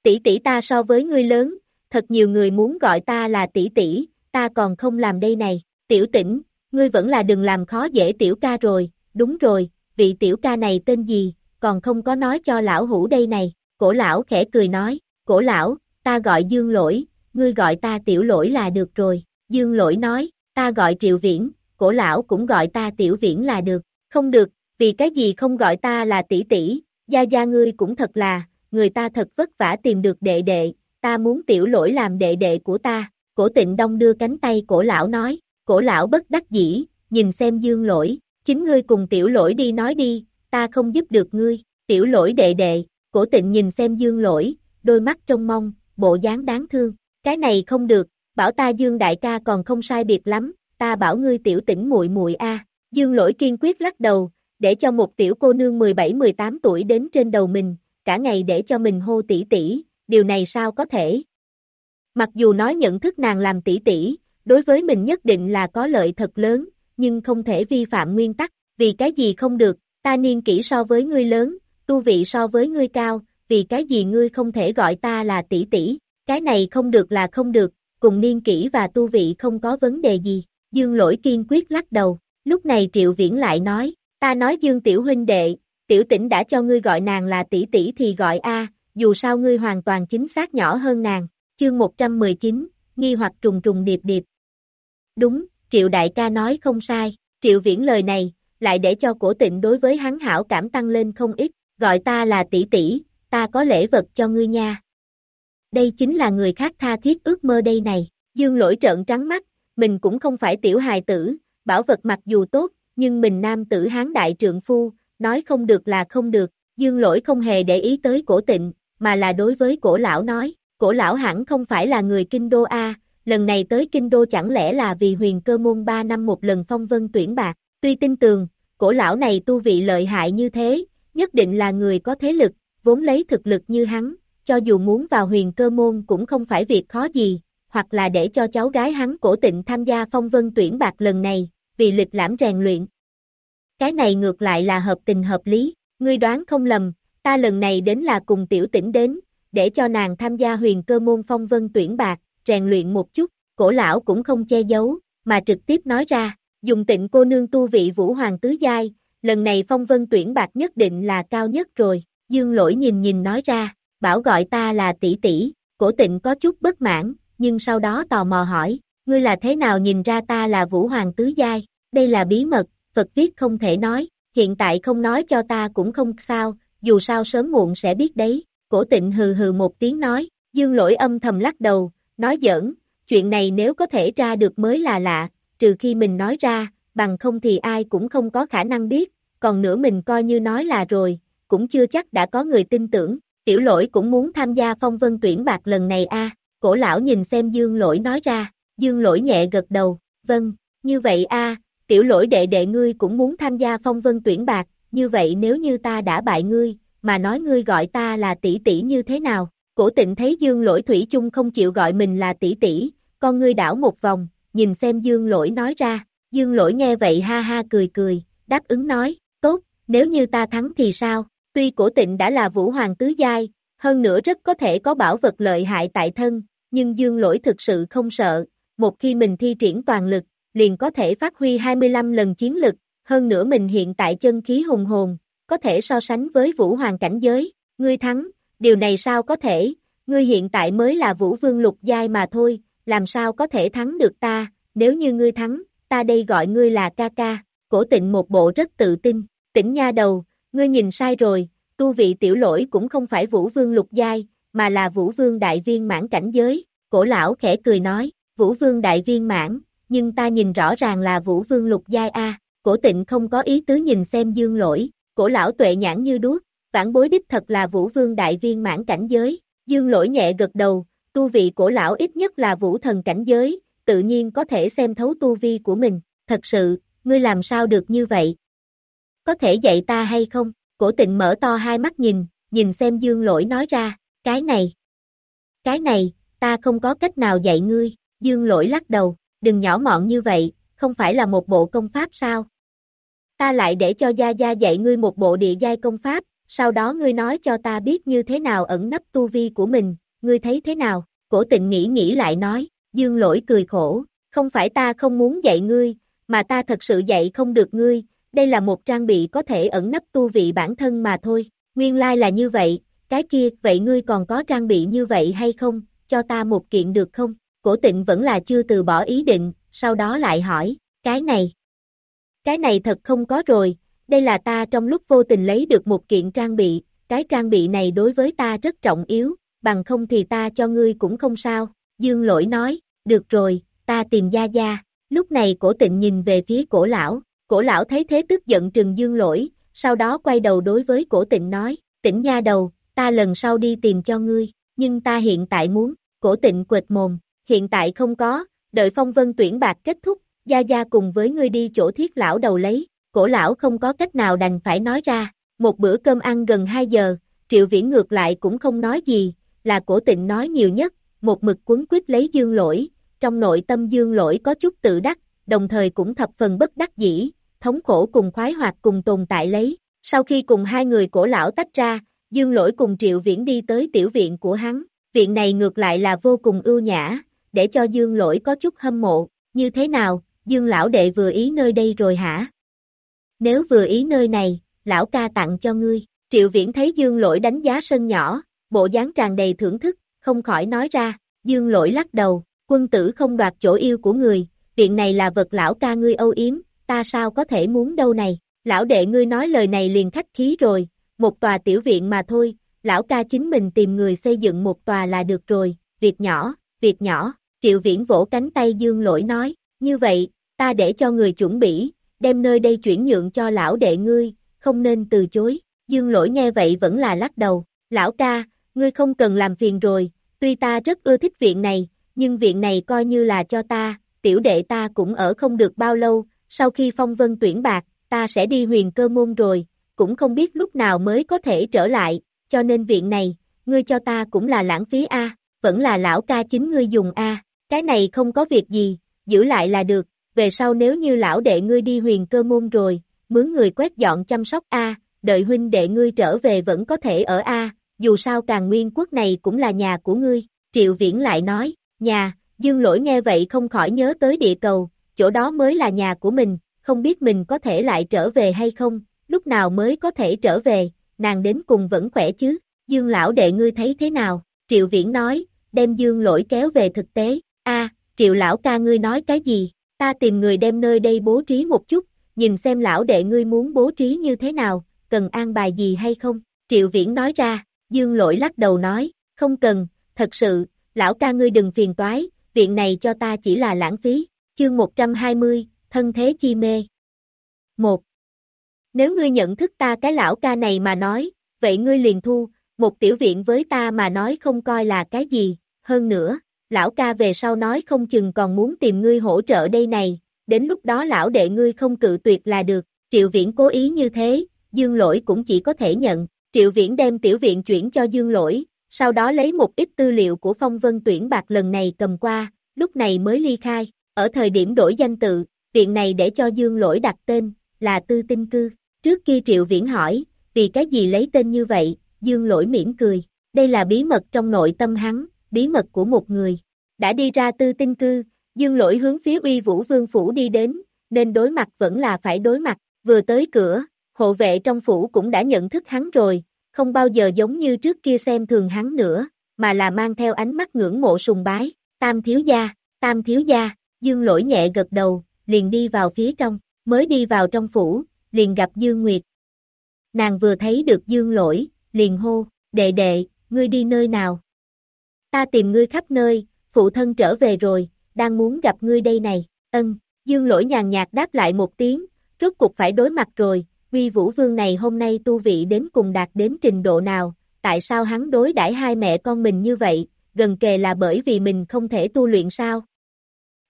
Tỷ tỷ ta so với ngươi lớn, thật nhiều người muốn gọi ta là tỷ tỷ, ta còn không làm đây này, tiểu tĩnh, ngươi vẫn là đừng làm khó dễ tiểu ca rồi, đúng rồi, vị tiểu ca này tên gì, còn không có nói cho lão hủ đây này, cổ lão khẽ cười nói, cổ lão, ta gọi dương lỗi, ngươi gọi ta tiểu lỗi là được rồi, dương lỗi nói, ta gọi triệu viễn, cổ lão cũng gọi ta tiểu viễn là được, không được, vì cái gì không gọi ta là tỷ tỷ, gia gia ngươi cũng thật là, người ta thật vất vả tìm được đệ đệ, ta muốn tiểu lỗi làm đệ đệ của ta, cổ tịnh đông đưa cánh tay cổ lão nói, cổ lão bất đắc dĩ, nhìn xem dương lỗi, chính ngươi cùng tiểu lỗi đi nói đi, ta không giúp được ngươi, tiểu lỗi đệ đệ, cổ tịnh nhìn xem dương lỗi, đôi mắt trông mong, bộ dáng đáng thương, cái này không được, bảo ta dương đại ca còn không sai biệt lắm, ta bảo ngươi tiểu tỉnh muội muội a. Dương lỗi kiên quyết lắc đầu, để cho một tiểu cô nương 17-18 tuổi đến trên đầu mình, cả ngày để cho mình hô tỷ tỷ, điều này sao có thể? Mặc dù nói nhận thức nàng làm tỷ tỷ, đối với mình nhất định là có lợi thật lớn, nhưng không thể vi phạm nguyên tắc, vì cái gì không được, ta niên kỷ so với ngươi lớn, tu vị so với ngươi cao, vì cái gì ngươi không thể gọi ta là tỷ tỷ, cái này không được là không được, cùng niên kỷ và tu vị không có vấn đề gì, dương lỗi kiên quyết lắc đầu, lúc này triệu viễn lại nói, ta nói dương tiểu huynh đệ, tiểu tỉnh đã cho ngươi gọi nàng là tỷ tỷ thì gọi A, dù sao ngươi hoàn toàn chính xác nhỏ hơn nàng, chương 119, nghi hoặc trùng trùng điệp điệp. Đúng, triệu đại ca nói không sai, triệu viễn lời này, lại để cho cổ tịnh đối với hắn hảo cảm tăng lên không ít, gọi ta là tỷ tỷ, ta có lễ vật cho ngươi nha. Đây chính là người khác tha thiết ước mơ đây này, dương lỗi trợn trắng mắt, mình cũng không phải tiểu hài tử, bảo vật mặc dù tốt, nhưng mình nam tử hán đại trượng phu, nói không được là không được, dương lỗi không hề để ý tới cổ tịnh, mà là đối với cổ lão nói, cổ lão hẳn không phải là người kinh đô A, lần này tới kinh đô chẳng lẽ là vì huyền cơ môn 3 năm một lần phong vân tuyển bạc, tuy tin tường, cổ lão này tu vị lợi hại như thế, nhất định là người có thế lực, vốn lấy thực lực như hắn, cho dù muốn vào huyền cơ môn cũng không phải việc khó gì, hoặc là để cho cháu gái hắn cổ tịnh tham gia phong vân tuyển bạc lần này, vì lịch lãm rèn luyện. Cái này ngược lại là hợp tình hợp lý, ngươi đoán không lầm, ta lần này đến là cùng tiểu tỉnh đến, để cho nàng tham gia huyền cơ môn phong vân tuyển bạc, rèn luyện một chút, cổ lão cũng không che giấu, mà trực tiếp nói ra, dùng tịnh cô nương tu vị vũ hoàng tứ giai, lần này phong vân tuyển bạc nhất định là cao nhất rồi, dương lỗi nhìn nhìn nói ra, bảo gọi ta là tỷ tỷ, cổ tịnh có chút bất mãn, nhưng sau đó tò mò hỏi, ngươi là thế nào nhìn ra ta là vũ hoàng tứ giai, đây là bí mật, Phật viết không thể nói, hiện tại không nói cho ta cũng không sao, dù sao sớm muộn sẽ biết đấy, cổ tịnh hừ hừ một tiếng nói, dương lỗi âm thầm lắc đầu, nói giỡn, chuyện này nếu có thể ra được mới là lạ, trừ khi mình nói ra, bằng không thì ai cũng không có khả năng biết, còn nữa mình coi như nói là rồi, cũng chưa chắc đã có người tin tưởng, tiểu lỗi cũng muốn tham gia phong vân tuyển bạc lần này a cổ lão nhìn xem dương lỗi nói ra, dương lỗi nhẹ gật đầu, vâng, như vậy a tiểu lỗi đệ đệ ngươi cũng muốn tham gia phong vân tuyển bạc, như vậy nếu như ta đã bại ngươi, mà nói ngươi gọi ta là tỷ tỷ như thế nào, cổ tịnh thấy dương lỗi thủy chung không chịu gọi mình là tỷ tỷ, con ngươi đảo một vòng, nhìn xem dương lỗi nói ra, dương lỗi nghe vậy ha ha cười cười, đáp ứng nói, tốt, nếu như ta thắng thì sao, tuy cổ tịnh đã là vũ hoàng tứ giai, hơn nữa rất có thể có bảo vật lợi hại tại thân, nhưng dương lỗi thực sự không sợ, một khi mình thi triển toàn lực, liền có thể phát huy 25 lần chiến lực, hơn nữa mình hiện tại chân khí hùng hồn, có thể so sánh với vũ hoàng cảnh giới, ngươi thắng, điều này sao có thể, ngươi hiện tại mới là vũ vương lục giai mà thôi, làm sao có thể thắng được ta, nếu như ngươi thắng, ta đây gọi ngươi là ca ca, cổ tịnh một bộ rất tự tin, tỉnh nha đầu, ngươi nhìn sai rồi, tu vị tiểu lỗi cũng không phải vũ vương lục giai, mà là vũ vương đại viên mãn cảnh giới, cổ lão khẽ cười nói, vũ vương đại viên mãn, nhưng ta nhìn rõ ràng là vũ vương lục giai A, cổ tịnh không có ý tứ nhìn xem dương lỗi, cổ lão tuệ nhãn như đuốc, vãn bối đích thật là vũ vương đại viên mãn cảnh giới, dương lỗi nhẹ gật đầu, tu vị cổ lão ít nhất là vũ thần cảnh giới, tự nhiên có thể xem thấu tu vi của mình, thật sự, ngươi làm sao được như vậy? Có thể dạy ta hay không? Cổ tịnh mở to hai mắt nhìn, nhìn xem dương lỗi nói ra, cái này, cái này, ta không có cách nào dạy ngươi, dương lỗi lắc đầu, đừng nhỏ mọn như vậy, không phải là một bộ công pháp sao? Ta lại để cho Gia Gia dạy ngươi một bộ địa giai công pháp, sau đó ngươi nói cho ta biết như thế nào ẩn nấp tu vi của mình, ngươi thấy thế nào? Cổ tịnh nghĩ nghĩ lại nói, dương lỗi cười khổ, không phải ta không muốn dạy ngươi, mà ta thật sự dạy không được ngươi, đây là một trang bị có thể ẩn nấp tu vị bản thân mà thôi, nguyên lai like là như vậy, cái kia, vậy ngươi còn có trang bị như vậy hay không, cho ta một kiện được không? Cổ tịnh vẫn là chưa từ bỏ ý định, sau đó lại hỏi, cái này, cái này thật không có rồi, đây là ta trong lúc vô tình lấy được một kiện trang bị, cái trang bị này đối với ta rất trọng yếu, bằng không thì ta cho ngươi cũng không sao, dương lỗi nói, được rồi, ta tìm gia gia, lúc này cổ tịnh nhìn về phía cổ lão, cổ lão thấy thế tức giận trừng dương lỗi, sau đó quay đầu đối với cổ tịnh nói, tỉnh nha đầu, ta lần sau đi tìm cho ngươi, nhưng ta hiện tại muốn, cổ tịnh quệt mồm, hiện tại không có, đợi phong vân tuyển bạc kết thúc, Gia Gia cùng với ngươi đi chỗ thiết lão đầu lấy, cổ lão không có cách nào đành phải nói ra, một bữa cơm ăn gần 2 giờ, triệu viễn ngược lại cũng không nói gì, là cổ tịnh nói nhiều nhất, một mực cuốn quyết lấy dương lỗi, trong nội tâm dương lỗi có chút tự đắc, đồng thời cũng thập phần bất đắc dĩ, thống khổ cùng khoái hoạt cùng tồn tại lấy, sau khi cùng hai người cổ lão tách ra, dương lỗi cùng triệu viễn đi tới tiểu viện của hắn, viện này ngược lại là vô cùng ưu nhã, để cho dương lỗi có chút hâm mộ, như thế nào, Dương lão đệ vừa ý nơi đây rồi hả? Nếu vừa ý nơi này, lão ca tặng cho ngươi. Triệu viễn thấy dương lỗi đánh giá sân nhỏ, bộ dáng tràn đầy thưởng thức, không khỏi nói ra, dương lỗi lắc đầu, quân tử không đoạt chỗ yêu của người, viện này là vật lão ca ngươi âu yếm, ta sao có thể muốn đâu này, lão đệ ngươi nói lời này liền khách khí rồi, một tòa tiểu viện mà thôi, lão ca chính mình tìm người xây dựng một tòa là được rồi, việc nhỏ, việc nhỏ, triệu viễn vỗ cánh tay dương lỗi nói, như vậy, ta để cho người chuẩn bị, đem nơi đây chuyển nhượng cho lão đệ ngươi, không nên từ chối. Dương lỗi nghe vậy vẫn là lắc đầu, lão ca, ngươi không cần làm phiền rồi, tuy ta rất ưa thích viện này, nhưng viện này coi như là cho ta, tiểu đệ ta cũng ở không được bao lâu, sau khi phong vân tuyển bạc, ta sẽ đi huyền cơ môn rồi, cũng không biết lúc nào mới có thể trở lại, cho nên viện này, ngươi cho ta cũng là lãng phí a, vẫn là lão ca chính ngươi dùng a, cái này không có việc gì, giữ lại là được, về sau nếu như lão đệ ngươi đi huyền cơ môn rồi, mướn người quét dọn chăm sóc A, đợi huynh đệ ngươi trở về vẫn có thể ở A, dù sao càng nguyên quốc này cũng là nhà của ngươi, triệu viễn lại nói, nhà, dương lỗi nghe vậy không khỏi nhớ tới địa cầu, chỗ đó mới là nhà của mình, không biết mình có thể lại trở về hay không, lúc nào mới có thể trở về, nàng đến cùng vẫn khỏe chứ, dương lão đệ ngươi thấy thế nào, triệu viễn nói, đem dương lỗi kéo về thực tế, a triệu lão ca ngươi nói cái gì, Ta tìm người đem nơi đây bố trí một chút, nhìn xem lão đệ ngươi muốn bố trí như thế nào, cần an bài gì hay không? Triệu Viễn nói ra, Dương Lỗi lắc đầu nói, không cần, thật sự, lão ca ngươi đừng phiền toái, viện này cho ta chỉ là lãng phí. Chương 120, thân thế chi mê. 1. Nếu ngươi nhận thức ta cái lão ca này mà nói, vậy ngươi liền thu, một tiểu viện với ta mà nói không coi là cái gì, hơn nữa, lão ca về sau nói không chừng còn muốn tìm ngươi hỗ trợ đây này, đến lúc đó lão đệ ngươi không cự tuyệt là được, triệu viễn cố ý như thế, dương lỗi cũng chỉ có thể nhận, triệu viễn đem tiểu viện chuyển cho dương lỗi, sau đó lấy một ít tư liệu của phong vân tuyển bạc lần này cầm qua, lúc này mới ly khai, ở thời điểm đổi danh tự, viện này để cho dương lỗi đặt tên, là tư tinh cư, trước khi triệu viễn hỏi, vì cái gì lấy tên như vậy, dương lỗi mỉm cười, đây là bí mật trong nội tâm hắn, bí mật của một người. Đã đi ra tư tinh cư, dương lỗi hướng phía uy vũ vương phủ đi đến, nên đối mặt vẫn là phải đối mặt, vừa tới cửa, hộ vệ trong phủ cũng đã nhận thức hắn rồi, không bao giờ giống như trước kia xem thường hắn nữa, mà là mang theo ánh mắt ngưỡng mộ sùng bái, tam thiếu gia, tam thiếu gia, dương lỗi nhẹ gật đầu, liền đi vào phía trong, mới đi vào trong phủ, liền gặp Dương Nguyệt. Nàng vừa thấy được Dương lỗi, liền hô, đệ đệ, ngươi đi nơi nào? Ta tìm ngươi khắp nơi, phụ thân trở về rồi, đang muốn gặp ngươi đây này, ân, Dương lỗi nhàn nhạt đáp lại một tiếng, rốt cục phải đối mặt rồi, Uy Vũ Vương này hôm nay tu vị đến cùng đạt đến trình độ nào, tại sao hắn đối đãi hai mẹ con mình như vậy, gần kề là bởi vì mình không thể tu luyện sao?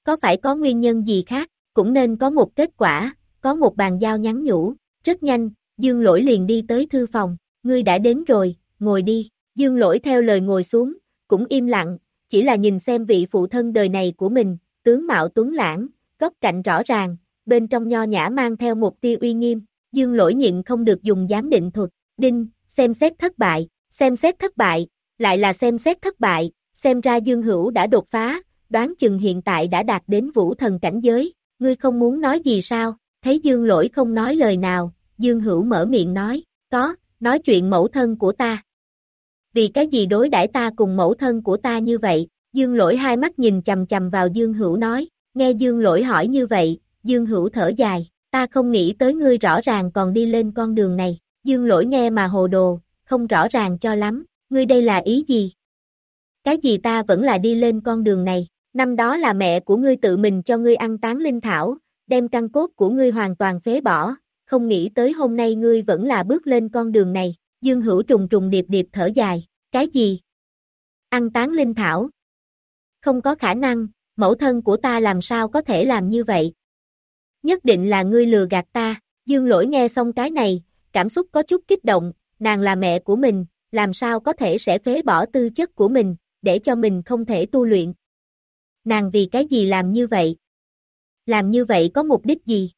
Có phải có nguyên nhân gì khác, cũng nên có một kết quả, có một bàn giao nhắn nhủ, rất nhanh, Dương Lỗi liền đi tới thư phòng, ngươi đã đến rồi, ngồi đi, Dương Lỗi theo lời ngồi xuống, cũng im lặng, chỉ là nhìn xem vị phụ thân đời này của mình, tướng mạo tuấn lãng, góc cạnh rõ ràng, bên trong nho nhã mang theo một tia uy nghiêm, Dương Lỗi nhịn không được dùng giám định thuật, đinh, xem xét thất bại, xem xét thất bại, lại là xem xét thất bại, xem ra Dương Hữu đã đột phá, đoán chừng hiện tại đã đạt đến vũ thần cảnh giới, ngươi không muốn nói gì sao, thấy Dương Lỗi không nói lời nào, Dương Hữu mở miệng nói, có, nói chuyện mẫu thân của ta. Vì cái gì đối đãi ta cùng mẫu thân của ta như vậy, Dương Lỗi hai mắt nhìn chầm chầm vào Dương Hữu nói, nghe Dương Lỗi hỏi như vậy, Dương Hữu thở dài, ta không nghĩ tới ngươi rõ ràng còn đi lên con đường này, Dương Lỗi nghe mà hồ đồ, không rõ ràng cho lắm, ngươi đây là ý gì? Cái gì ta vẫn là đi lên con đường này, năm đó là mẹ của ngươi tự mình cho ngươi ăn tán linh thảo, đem căn cốt của ngươi hoàn toàn phế bỏ, không nghĩ tới hôm nay ngươi vẫn là bước lên con đường này, dương hữu trùng trùng điệp điệp thở dài, cái gì? Ăn tán linh thảo? Không có khả năng, mẫu thân của ta làm sao có thể làm như vậy? Nhất định là ngươi lừa gạt ta, dương lỗi nghe xong cái này, cảm xúc có chút kích động, nàng là mẹ của mình, làm sao có thể sẽ phế bỏ tư chất của mình, để cho mình không thể tu luyện. Nàng vì cái gì làm như vậy? Làm như vậy có mục đích gì?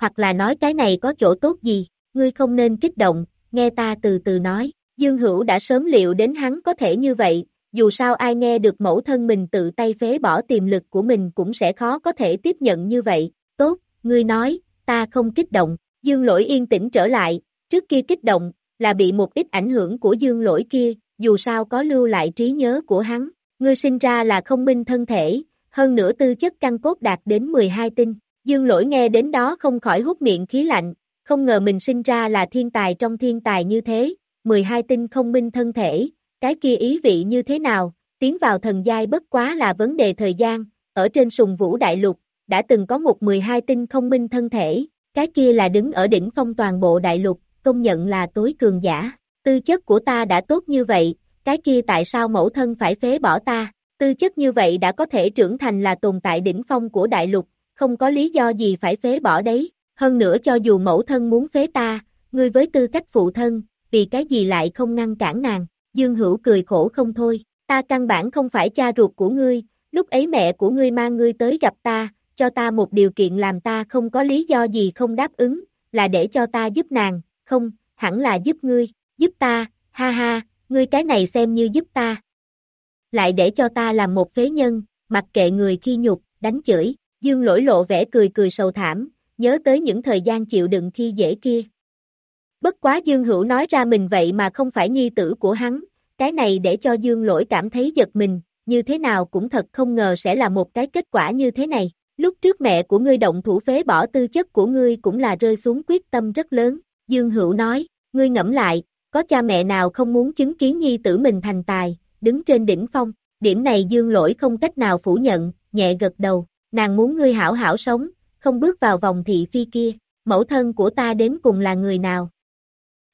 Hoặc là nói cái này có chỗ tốt gì? Ngươi không nên kích động, nghe ta từ từ nói. Dương Hữu đã sớm liệu đến hắn có thể như vậy, dù sao ai nghe được mẫu thân mình tự tay phế bỏ tiềm lực của mình cũng sẽ khó có thể tiếp nhận như vậy. Tốt, ngươi nói, ta không kích động. Dương lỗi yên tĩnh trở lại, trước kia kích động, là bị một ít ảnh hưởng của dương lỗi kia, dù sao có lưu lại trí nhớ của hắn. Ngươi sinh ra là không minh thân thể, hơn nữa tư chất căn cốt đạt đến 12 tinh. Dương lỗi nghe đến đó không khỏi hút miệng khí lạnh, không ngờ mình sinh ra là thiên tài trong thiên tài như thế, 12 tinh không minh thân thể, cái kia ý vị như thế nào, tiến vào thần giai bất quá là vấn đề thời gian, ở trên sùng vũ đại lục, đã từng có một 12 tinh không minh thân thể, cái kia là đứng ở đỉnh phong toàn bộ đại lục, công nhận là tối cường giả, tư chất của ta đã tốt như vậy, cái kia tại sao mẫu thân phải phế bỏ ta, tư chất như vậy đã có thể trưởng thành là tồn tại đỉnh phong của đại lục, không có lý do gì phải phế bỏ đấy, hơn nữa cho dù mẫu thân muốn phế ta, ngươi với tư cách phụ thân, vì cái gì lại không ngăn cản nàng, Dương Hữu cười khổ không thôi, ta căn bản không phải cha ruột của ngươi, lúc ấy mẹ của ngươi mang ngươi tới gặp ta, cho ta một điều kiện làm ta không có lý do gì không đáp ứng, là để cho ta giúp nàng, không, hẳn là giúp ngươi, giúp ta, ha ha, ngươi cái này xem như giúp ta. Lại để cho ta làm một phế nhân, mặc kệ người khi nhục, đánh chửi, dương lỗi lộ vẻ cười cười sầu thảm, nhớ tới những thời gian chịu đựng khi dễ kia. Bất quá Dương Hữu nói ra mình vậy mà không phải nhi tử của hắn, cái này để cho Dương lỗi cảm thấy giật mình, như thế nào cũng thật không ngờ sẽ là một cái kết quả như thế này. Lúc trước mẹ của ngươi động thủ phế bỏ tư chất của ngươi cũng là rơi xuống quyết tâm rất lớn, Dương Hữu nói, ngươi ngẫm lại, có cha mẹ nào không muốn chứng kiến nhi tử mình thành tài, đứng trên đỉnh phong, điểm này dương lỗi không cách nào phủ nhận, nhẹ gật đầu, nàng muốn ngươi hảo hảo sống, không bước vào vòng thị phi kia, mẫu thân của ta đến cùng là người nào?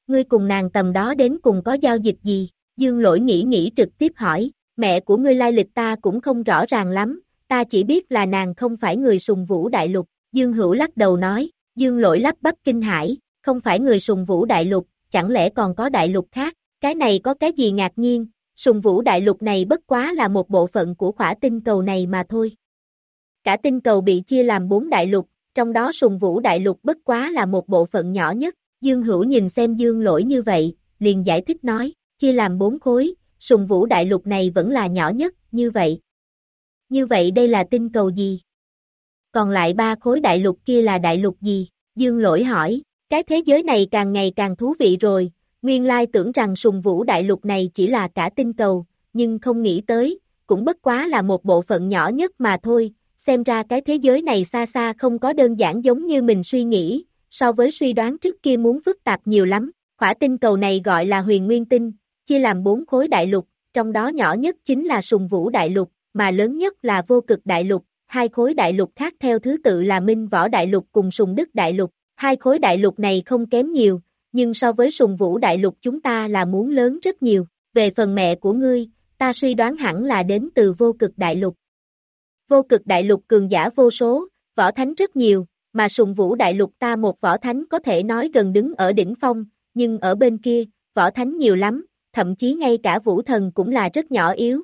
Ngươi cùng nàng tầm đó đến cùng có giao dịch gì? Dương lỗi nghĩ nghĩ trực tiếp hỏi, mẹ của ngươi lai lịch ta cũng không rõ ràng lắm, ta chỉ biết là nàng không phải người sùng vũ đại lục, Dương hữu lắc đầu nói, Dương lỗi lắp bắp kinh hải, không phải người sùng vũ đại lục, chẳng lẽ còn có đại lục khác, cái này có cái gì ngạc nhiên, sùng vũ đại lục này bất quá là một bộ phận của khỏa tinh cầu này mà thôi. Cả tinh cầu bị chia làm bốn đại lục, trong đó sùng vũ đại lục bất quá là một bộ phận nhỏ nhất, Dương Hữu nhìn xem Dương lỗi như vậy, liền giải thích nói, chia làm bốn khối, sùng vũ đại lục này vẫn là nhỏ nhất, như vậy. Như vậy đây là tinh cầu gì? Còn lại ba khối đại lục kia là đại lục gì? Dương lỗi hỏi, cái thế giới này càng ngày càng thú vị rồi, nguyên lai tưởng rằng sùng vũ đại lục này chỉ là cả tinh cầu, nhưng không nghĩ tới, cũng bất quá là một bộ phận nhỏ nhất mà thôi, xem ra cái thế giới này xa xa không có đơn giản giống như mình suy nghĩ, so với suy đoán trước kia muốn phức tạp nhiều lắm. Hỏa tinh cầu này gọi là huyền nguyên tinh, chia làm bốn khối đại lục, trong đó nhỏ nhất chính là sùng vũ đại lục, mà lớn nhất là vô cực đại lục, hai khối đại lục khác theo thứ tự là minh võ đại lục cùng sùng đức đại lục. Hai khối đại lục này không kém nhiều, nhưng so với sùng vũ đại lục chúng ta là muốn lớn rất nhiều. Về phần mẹ của ngươi, ta suy đoán hẳn là đến từ vô cực đại lục. Vô cực đại lục cường giả vô số, võ thánh rất nhiều, mà sùng vũ đại lục ta một võ thánh có thể nói gần đứng ở đỉnh phong, nhưng ở bên kia, võ thánh nhiều lắm, thậm chí ngay cả vũ thần cũng là rất nhỏ yếu.